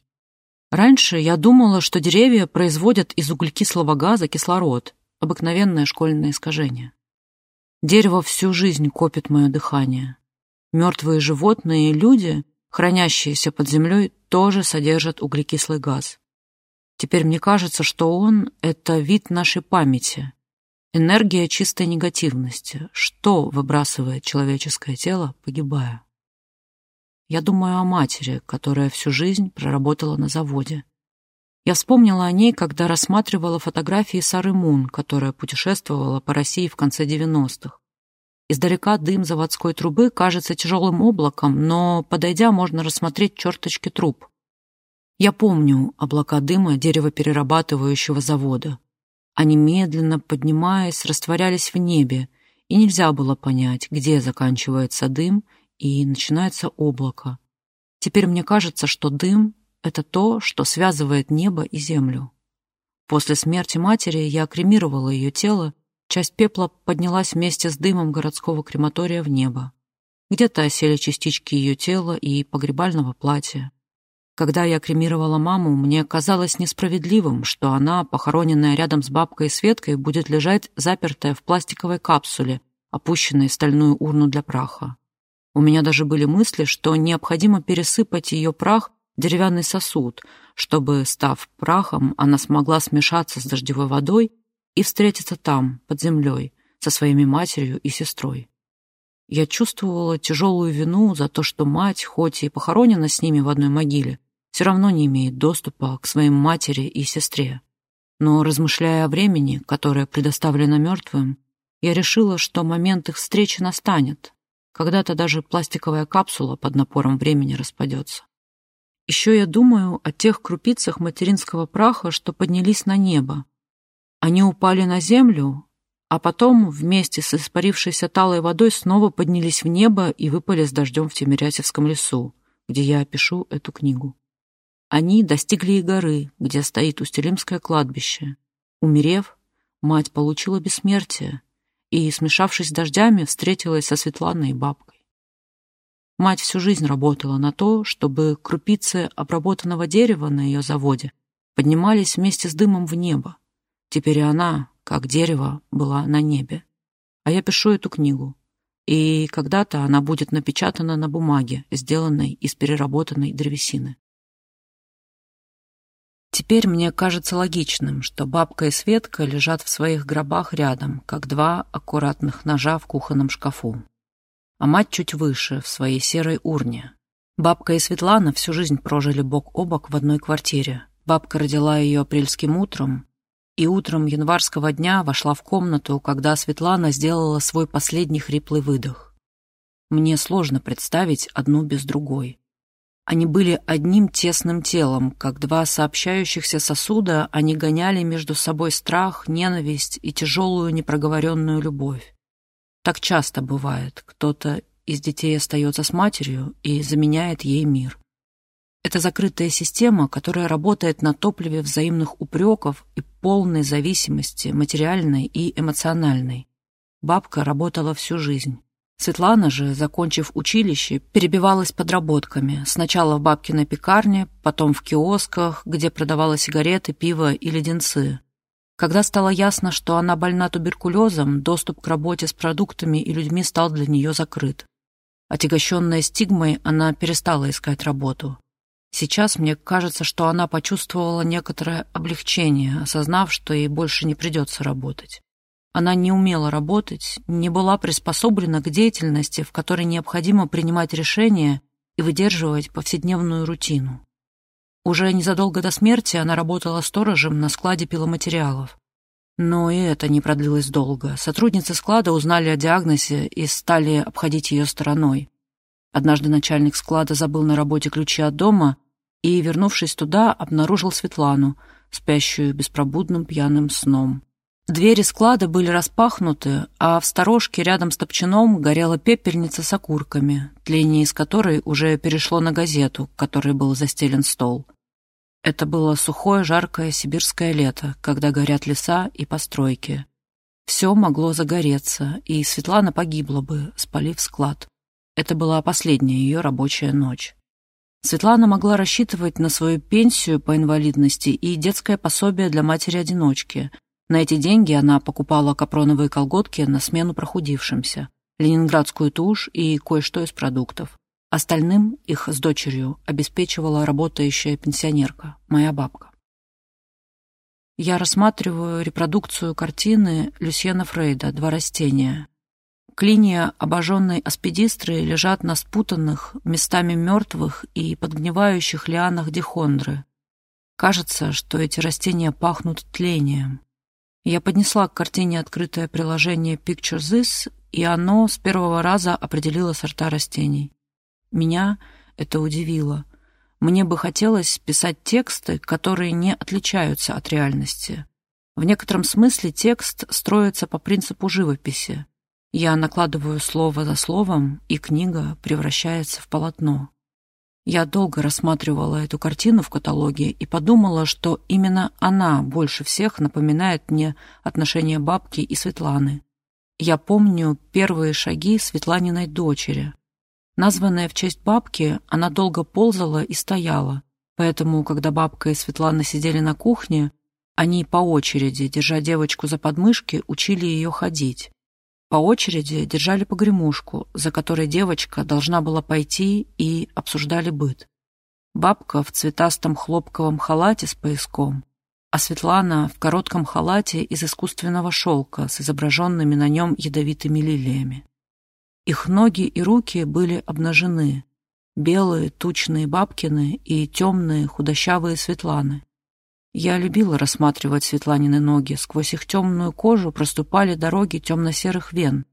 Раньше я думала, что деревья производят из углекислого газа кислород, обыкновенное школьное искажение. Дерево всю жизнь копит мое дыхание. Мертвые животные и люди, хранящиеся под землей, тоже содержат углекислый газ. Теперь мне кажется, что он — это вид нашей памяти, Энергия чистой негативности. Что выбрасывает человеческое тело, погибая? Я думаю о матери, которая всю жизнь проработала на заводе. Я вспомнила о ней, когда рассматривала фотографии Сары Мун, которая путешествовала по России в конце 90-х. Издалека дым заводской трубы кажется тяжелым облаком, но, подойдя, можно рассмотреть черточки труб. Я помню облака дыма деревоперерабатывающего завода. Они медленно, поднимаясь, растворялись в небе, и нельзя было понять, где заканчивается дым и начинается облако. Теперь мне кажется, что дым — это то, что связывает небо и землю. После смерти матери я кремировала ее тело, часть пепла поднялась вместе с дымом городского крематория в небо. Где-то осели частички ее тела и погребального платья. Когда я кремировала маму, мне казалось несправедливым, что она, похороненная рядом с бабкой и Светкой, будет лежать запертая в пластиковой капсуле, опущенной в стальную урну для праха. У меня даже были мысли, что необходимо пересыпать ее прах в деревянный сосуд, чтобы, став прахом, она смогла смешаться с дождевой водой и встретиться там, под землей, со своими матерью и сестрой. Я чувствовала тяжелую вину за то, что мать, хоть и похоронена с ними в одной могиле, все равно не имеет доступа к своим матери и сестре. Но, размышляя о времени, которое предоставлено мертвым, я решила, что момент их встречи настанет. Когда-то даже пластиковая капсула под напором времени распадется. Еще я думаю о тех крупицах материнского праха, что поднялись на небо. Они упали на землю, а потом вместе с испарившейся талой водой снова поднялись в небо и выпали с дождем в Тимирязевском лесу, где я пишу эту книгу. Они достигли и горы, где стоит Устилимское кладбище. Умерев, мать получила бессмертие и, смешавшись с дождями, встретилась со Светланой и бабкой. Мать всю жизнь работала на то, чтобы крупицы обработанного дерева на ее заводе поднимались вместе с дымом в небо. Теперь она, как дерево была на небе. А я пишу эту книгу. И когда-то она будет напечатана на бумаге, сделанной из переработанной древесины. Теперь мне кажется логичным, что бабка и Светка лежат в своих гробах рядом, как два аккуратных ножа в кухонном шкафу. А мать чуть выше, в своей серой урне. Бабка и Светлана всю жизнь прожили бок о бок в одной квартире. Бабка родила ее апрельским утром, и утром январского дня вошла в комнату, когда Светлана сделала свой последний хриплый выдох. Мне сложно представить одну без другой. Они были одним тесным телом, как два сообщающихся сосуда, они гоняли между собой страх, ненависть и тяжелую непроговоренную любовь. Так часто бывает, кто-то из детей остается с матерью и заменяет ей мир. Это закрытая система, которая работает на топливе взаимных упреков и полной зависимости, материальной и эмоциональной. Бабка работала всю жизнь. Светлана же, закончив училище, перебивалась подработками. Сначала в бабкиной пекарне, потом в киосках, где продавала сигареты, пиво и леденцы. Когда стало ясно, что она больна туберкулезом, доступ к работе с продуктами и людьми стал для нее закрыт. Отягощенная стигмой, она перестала искать работу. Сейчас мне кажется, что она почувствовала некоторое облегчение, осознав, что ей больше не придется работать. Она не умела работать, не была приспособлена к деятельности, в которой необходимо принимать решения и выдерживать повседневную рутину. Уже незадолго до смерти она работала сторожем на складе пиломатериалов. Но и это не продлилось долго. Сотрудницы склада узнали о диагнозе и стали обходить ее стороной. Однажды начальник склада забыл на работе ключи от дома и, вернувшись туда, обнаружил Светлану, спящую беспробудным пьяным сном. Двери склада были распахнуты, а в сторожке рядом с топчаном горела пепельница с окурками, тление из которой уже перешло на газету, которой был застелен стол. Это было сухое, жаркое сибирское лето, когда горят леса и постройки. Все могло загореться, и Светлана погибла бы, спалив склад. Это была последняя ее рабочая ночь. Светлана могла рассчитывать на свою пенсию по инвалидности и детское пособие для матери-одиночки. На эти деньги она покупала капроновые колготки на смену прохудившимся, ленинградскую тушь и кое-что из продуктов. Остальным их с дочерью обеспечивала работающая пенсионерка, моя бабка. Я рассматриваю репродукцию картины Люсьена Фрейда «Два растения», Клинья обожженной аспидистры лежат на спутанных, местами мертвых и подгнивающих лианах дихондры. Кажется, что эти растения пахнут тлением. Я поднесла к картине открытое приложение Picture This, и оно с первого раза определило сорта растений. Меня это удивило. Мне бы хотелось писать тексты, которые не отличаются от реальности. В некотором смысле текст строится по принципу живописи. Я накладываю слово за словом, и книга превращается в полотно. Я долго рассматривала эту картину в каталоге и подумала, что именно она больше всех напоминает мне отношения бабки и Светланы. Я помню первые шаги Светланиной дочери. Названная в честь бабки, она долго ползала и стояла, поэтому, когда бабка и Светлана сидели на кухне, они по очереди, держа девочку за подмышки, учили ее ходить. По очереди держали погремушку, за которой девочка должна была пойти и обсуждали быт. Бабка в цветастом хлопковом халате с пояском, а Светлана в коротком халате из искусственного шелка с изображенными на нем ядовитыми лилиями. Их ноги и руки были обнажены, белые тучные бабкины и темные худощавые Светланы. Я любила рассматривать Светланины ноги. Сквозь их темную кожу проступали дороги темно-серых вен.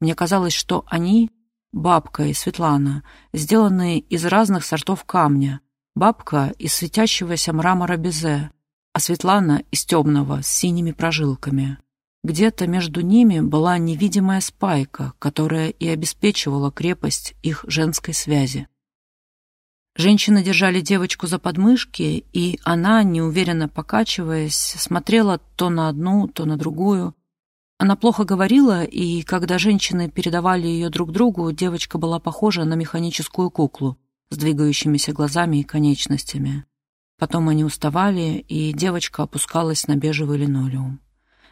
Мне казалось, что они, бабка и Светлана, сделанные из разных сортов камня. Бабка из светящегося мрамора безе, а Светлана из темного с синими прожилками. Где-то между ними была невидимая спайка, которая и обеспечивала крепость их женской связи. Женщины держали девочку за подмышки, и она, неуверенно покачиваясь, смотрела то на одну, то на другую. Она плохо говорила, и когда женщины передавали ее друг другу, девочка была похожа на механическую куклу с двигающимися глазами и конечностями. Потом они уставали, и девочка опускалась на бежевый линолеум.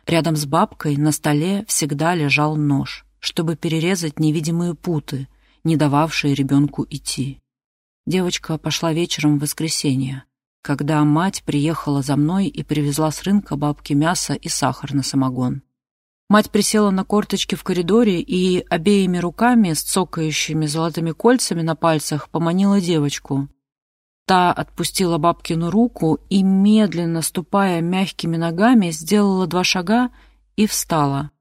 Рядом с бабкой на столе всегда лежал нож, чтобы перерезать невидимые путы, не дававшие ребенку идти. Девочка пошла вечером в воскресенье, когда мать приехала за мной и привезла с рынка бабки мясо и сахар на самогон. Мать присела на корточки в коридоре и обеими руками с цокающими золотыми кольцами на пальцах поманила девочку. Та отпустила бабкину руку и, медленно ступая мягкими ногами, сделала два шага и встала.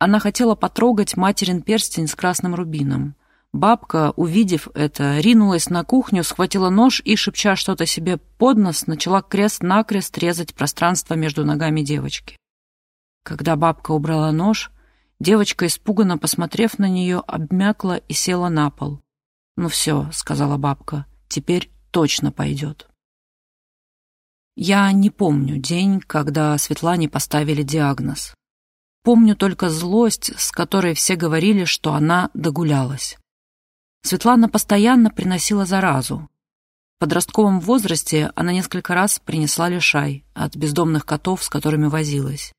Она хотела потрогать материн перстень с красным рубином. Бабка, увидев это, ринулась на кухню, схватила нож и, шепча что-то себе под нос, начала крест-накрест резать пространство между ногами девочки. Когда бабка убрала нож, девочка, испуганно посмотрев на нее, обмякла и села на пол. «Ну все», — сказала бабка, — «теперь точно пойдет». Я не помню день, когда Светлане поставили диагноз. Помню только злость, с которой все говорили, что она догулялась. Светлана постоянно приносила заразу. В подростковом возрасте она несколько раз принесла лишай от бездомных котов, с которыми возилась.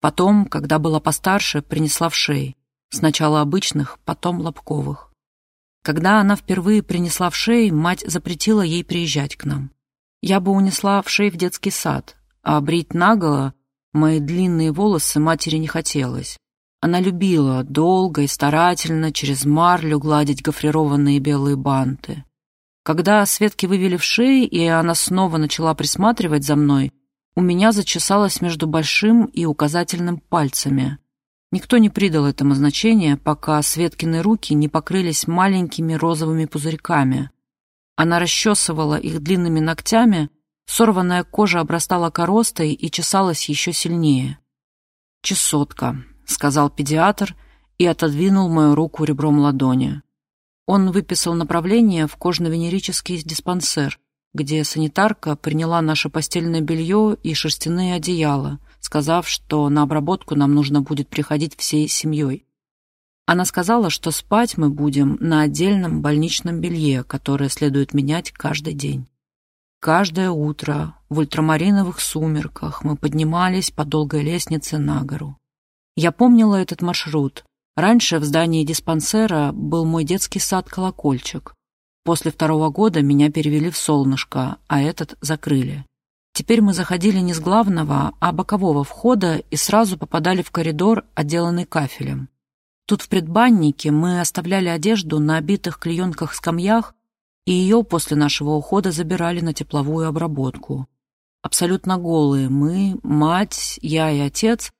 Потом, когда была постарше, принесла в шей. Сначала обычных, потом лобковых. Когда она впервые принесла в шей, мать запретила ей приезжать к нам. Я бы унесла в шей в детский сад, а брить наголо мои длинные волосы матери не хотелось. Она любила долго и старательно через марлю гладить гофрированные белые банты. Когда Светки вывели в шеи, и она снова начала присматривать за мной, у меня зачесалось между большим и указательным пальцами. Никто не придал этому значения, пока Светкины руки не покрылись маленькими розовыми пузырьками. Она расчесывала их длинными ногтями, сорванная кожа обрастала коростой и чесалась еще сильнее. Чесотка. — сказал педиатр и отодвинул мою руку ребром ладони. Он выписал направление в кожно-венерический диспансер, где санитарка приняла наше постельное белье и шерстяные одеяла, сказав, что на обработку нам нужно будет приходить всей семьей. Она сказала, что спать мы будем на отдельном больничном белье, которое следует менять каждый день. Каждое утро в ультрамариновых сумерках мы поднимались по долгой лестнице на гору. Я помнила этот маршрут. Раньше в здании диспансера был мой детский сад-колокольчик. После второго года меня перевели в солнышко, а этот закрыли. Теперь мы заходили не с главного, а бокового входа и сразу попадали в коридор, отделанный кафелем. Тут в предбаннике мы оставляли одежду на обитых клеенках скамьях, и ее после нашего ухода забирали на тепловую обработку. Абсолютно голые мы, мать, я и отец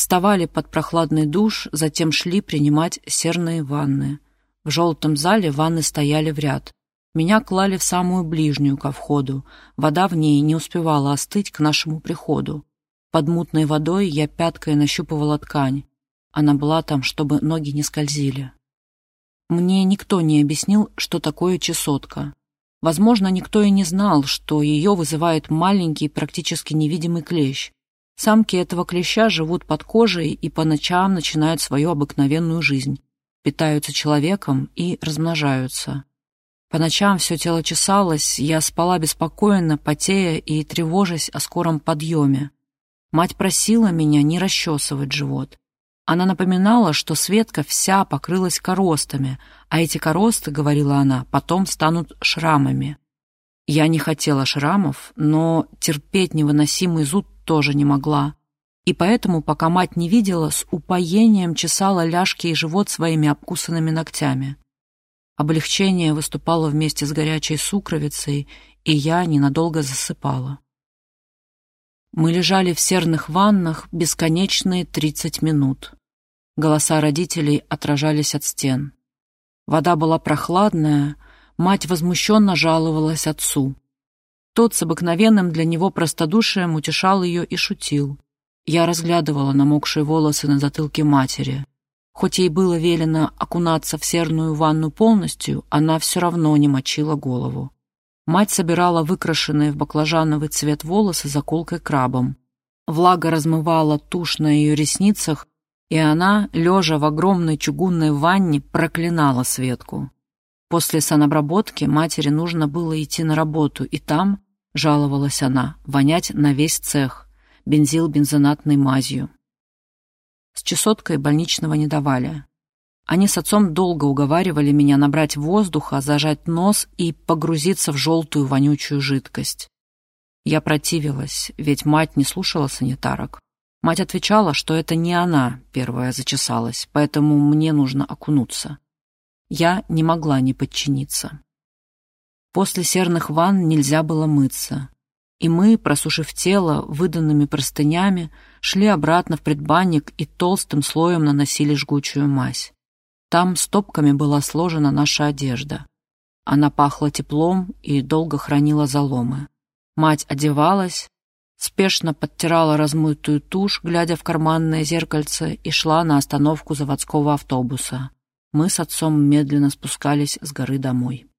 вставали под прохладный душ, затем шли принимать серные ванны. В желтом зале ванны стояли в ряд. Меня клали в самую ближнюю ко входу. Вода в ней не успевала остыть к нашему приходу. Под мутной водой я пяткой нащупывала ткань. Она была там, чтобы ноги не скользили. Мне никто не объяснил, что такое чесотка. Возможно, никто и не знал, что ее вызывает маленький, практически невидимый клещ. Самки этого клеща живут под кожей и по ночам начинают свою обыкновенную жизнь, питаются человеком и размножаются. По ночам все тело чесалось, я спала беспокойно, потея и тревожась о скором подъеме. Мать просила меня не расчесывать живот. Она напоминала, что Светка вся покрылась коростами, а эти коросты, говорила она, потом станут шрамами. Я не хотела шрамов, но терпеть невыносимый зуд тоже не могла. И поэтому, пока мать не видела, с упоением чесала ляжки и живот своими обкусанными ногтями. Облегчение выступало вместе с горячей сукровицей, и я ненадолго засыпала. Мы лежали в серных ваннах бесконечные тридцать минут. Голоса родителей отражались от стен. Вода была прохладная, мать возмущенно жаловалась отцу. Тот с обыкновенным для него простодушием утешал ее и шутил. Я разглядывала намокшие волосы на затылке матери. Хоть ей было велено окунаться в серную ванну полностью, она все равно не мочила голову. Мать собирала выкрашенные в баклажановый цвет волосы заколкой крабом. Влага размывала тушь на ее ресницах, и она, лежа в огромной чугунной ванне, проклинала Светку. После санобработки матери нужно было идти на работу, и там, жаловалась она, вонять на весь цех, бензил бензонатной мазью. С чесоткой больничного не давали. Они с отцом долго уговаривали меня набрать воздуха, зажать нос и погрузиться в желтую вонючую жидкость. Я противилась, ведь мать не слушала санитарок. Мать отвечала, что это не она первая зачесалась, поэтому мне нужно окунуться. Я не могла не подчиниться. После серных ванн нельзя было мыться. И мы, просушив тело выданными простынями, шли обратно в предбанник и толстым слоем наносили жгучую мазь. Там стопками была сложена наша одежда. Она пахла теплом и долго хранила заломы. Мать одевалась, спешно подтирала размытую тушь, глядя в карманное зеркальце, и шла на остановку заводского автобуса. Мы с отцом медленно спускались с горы домой.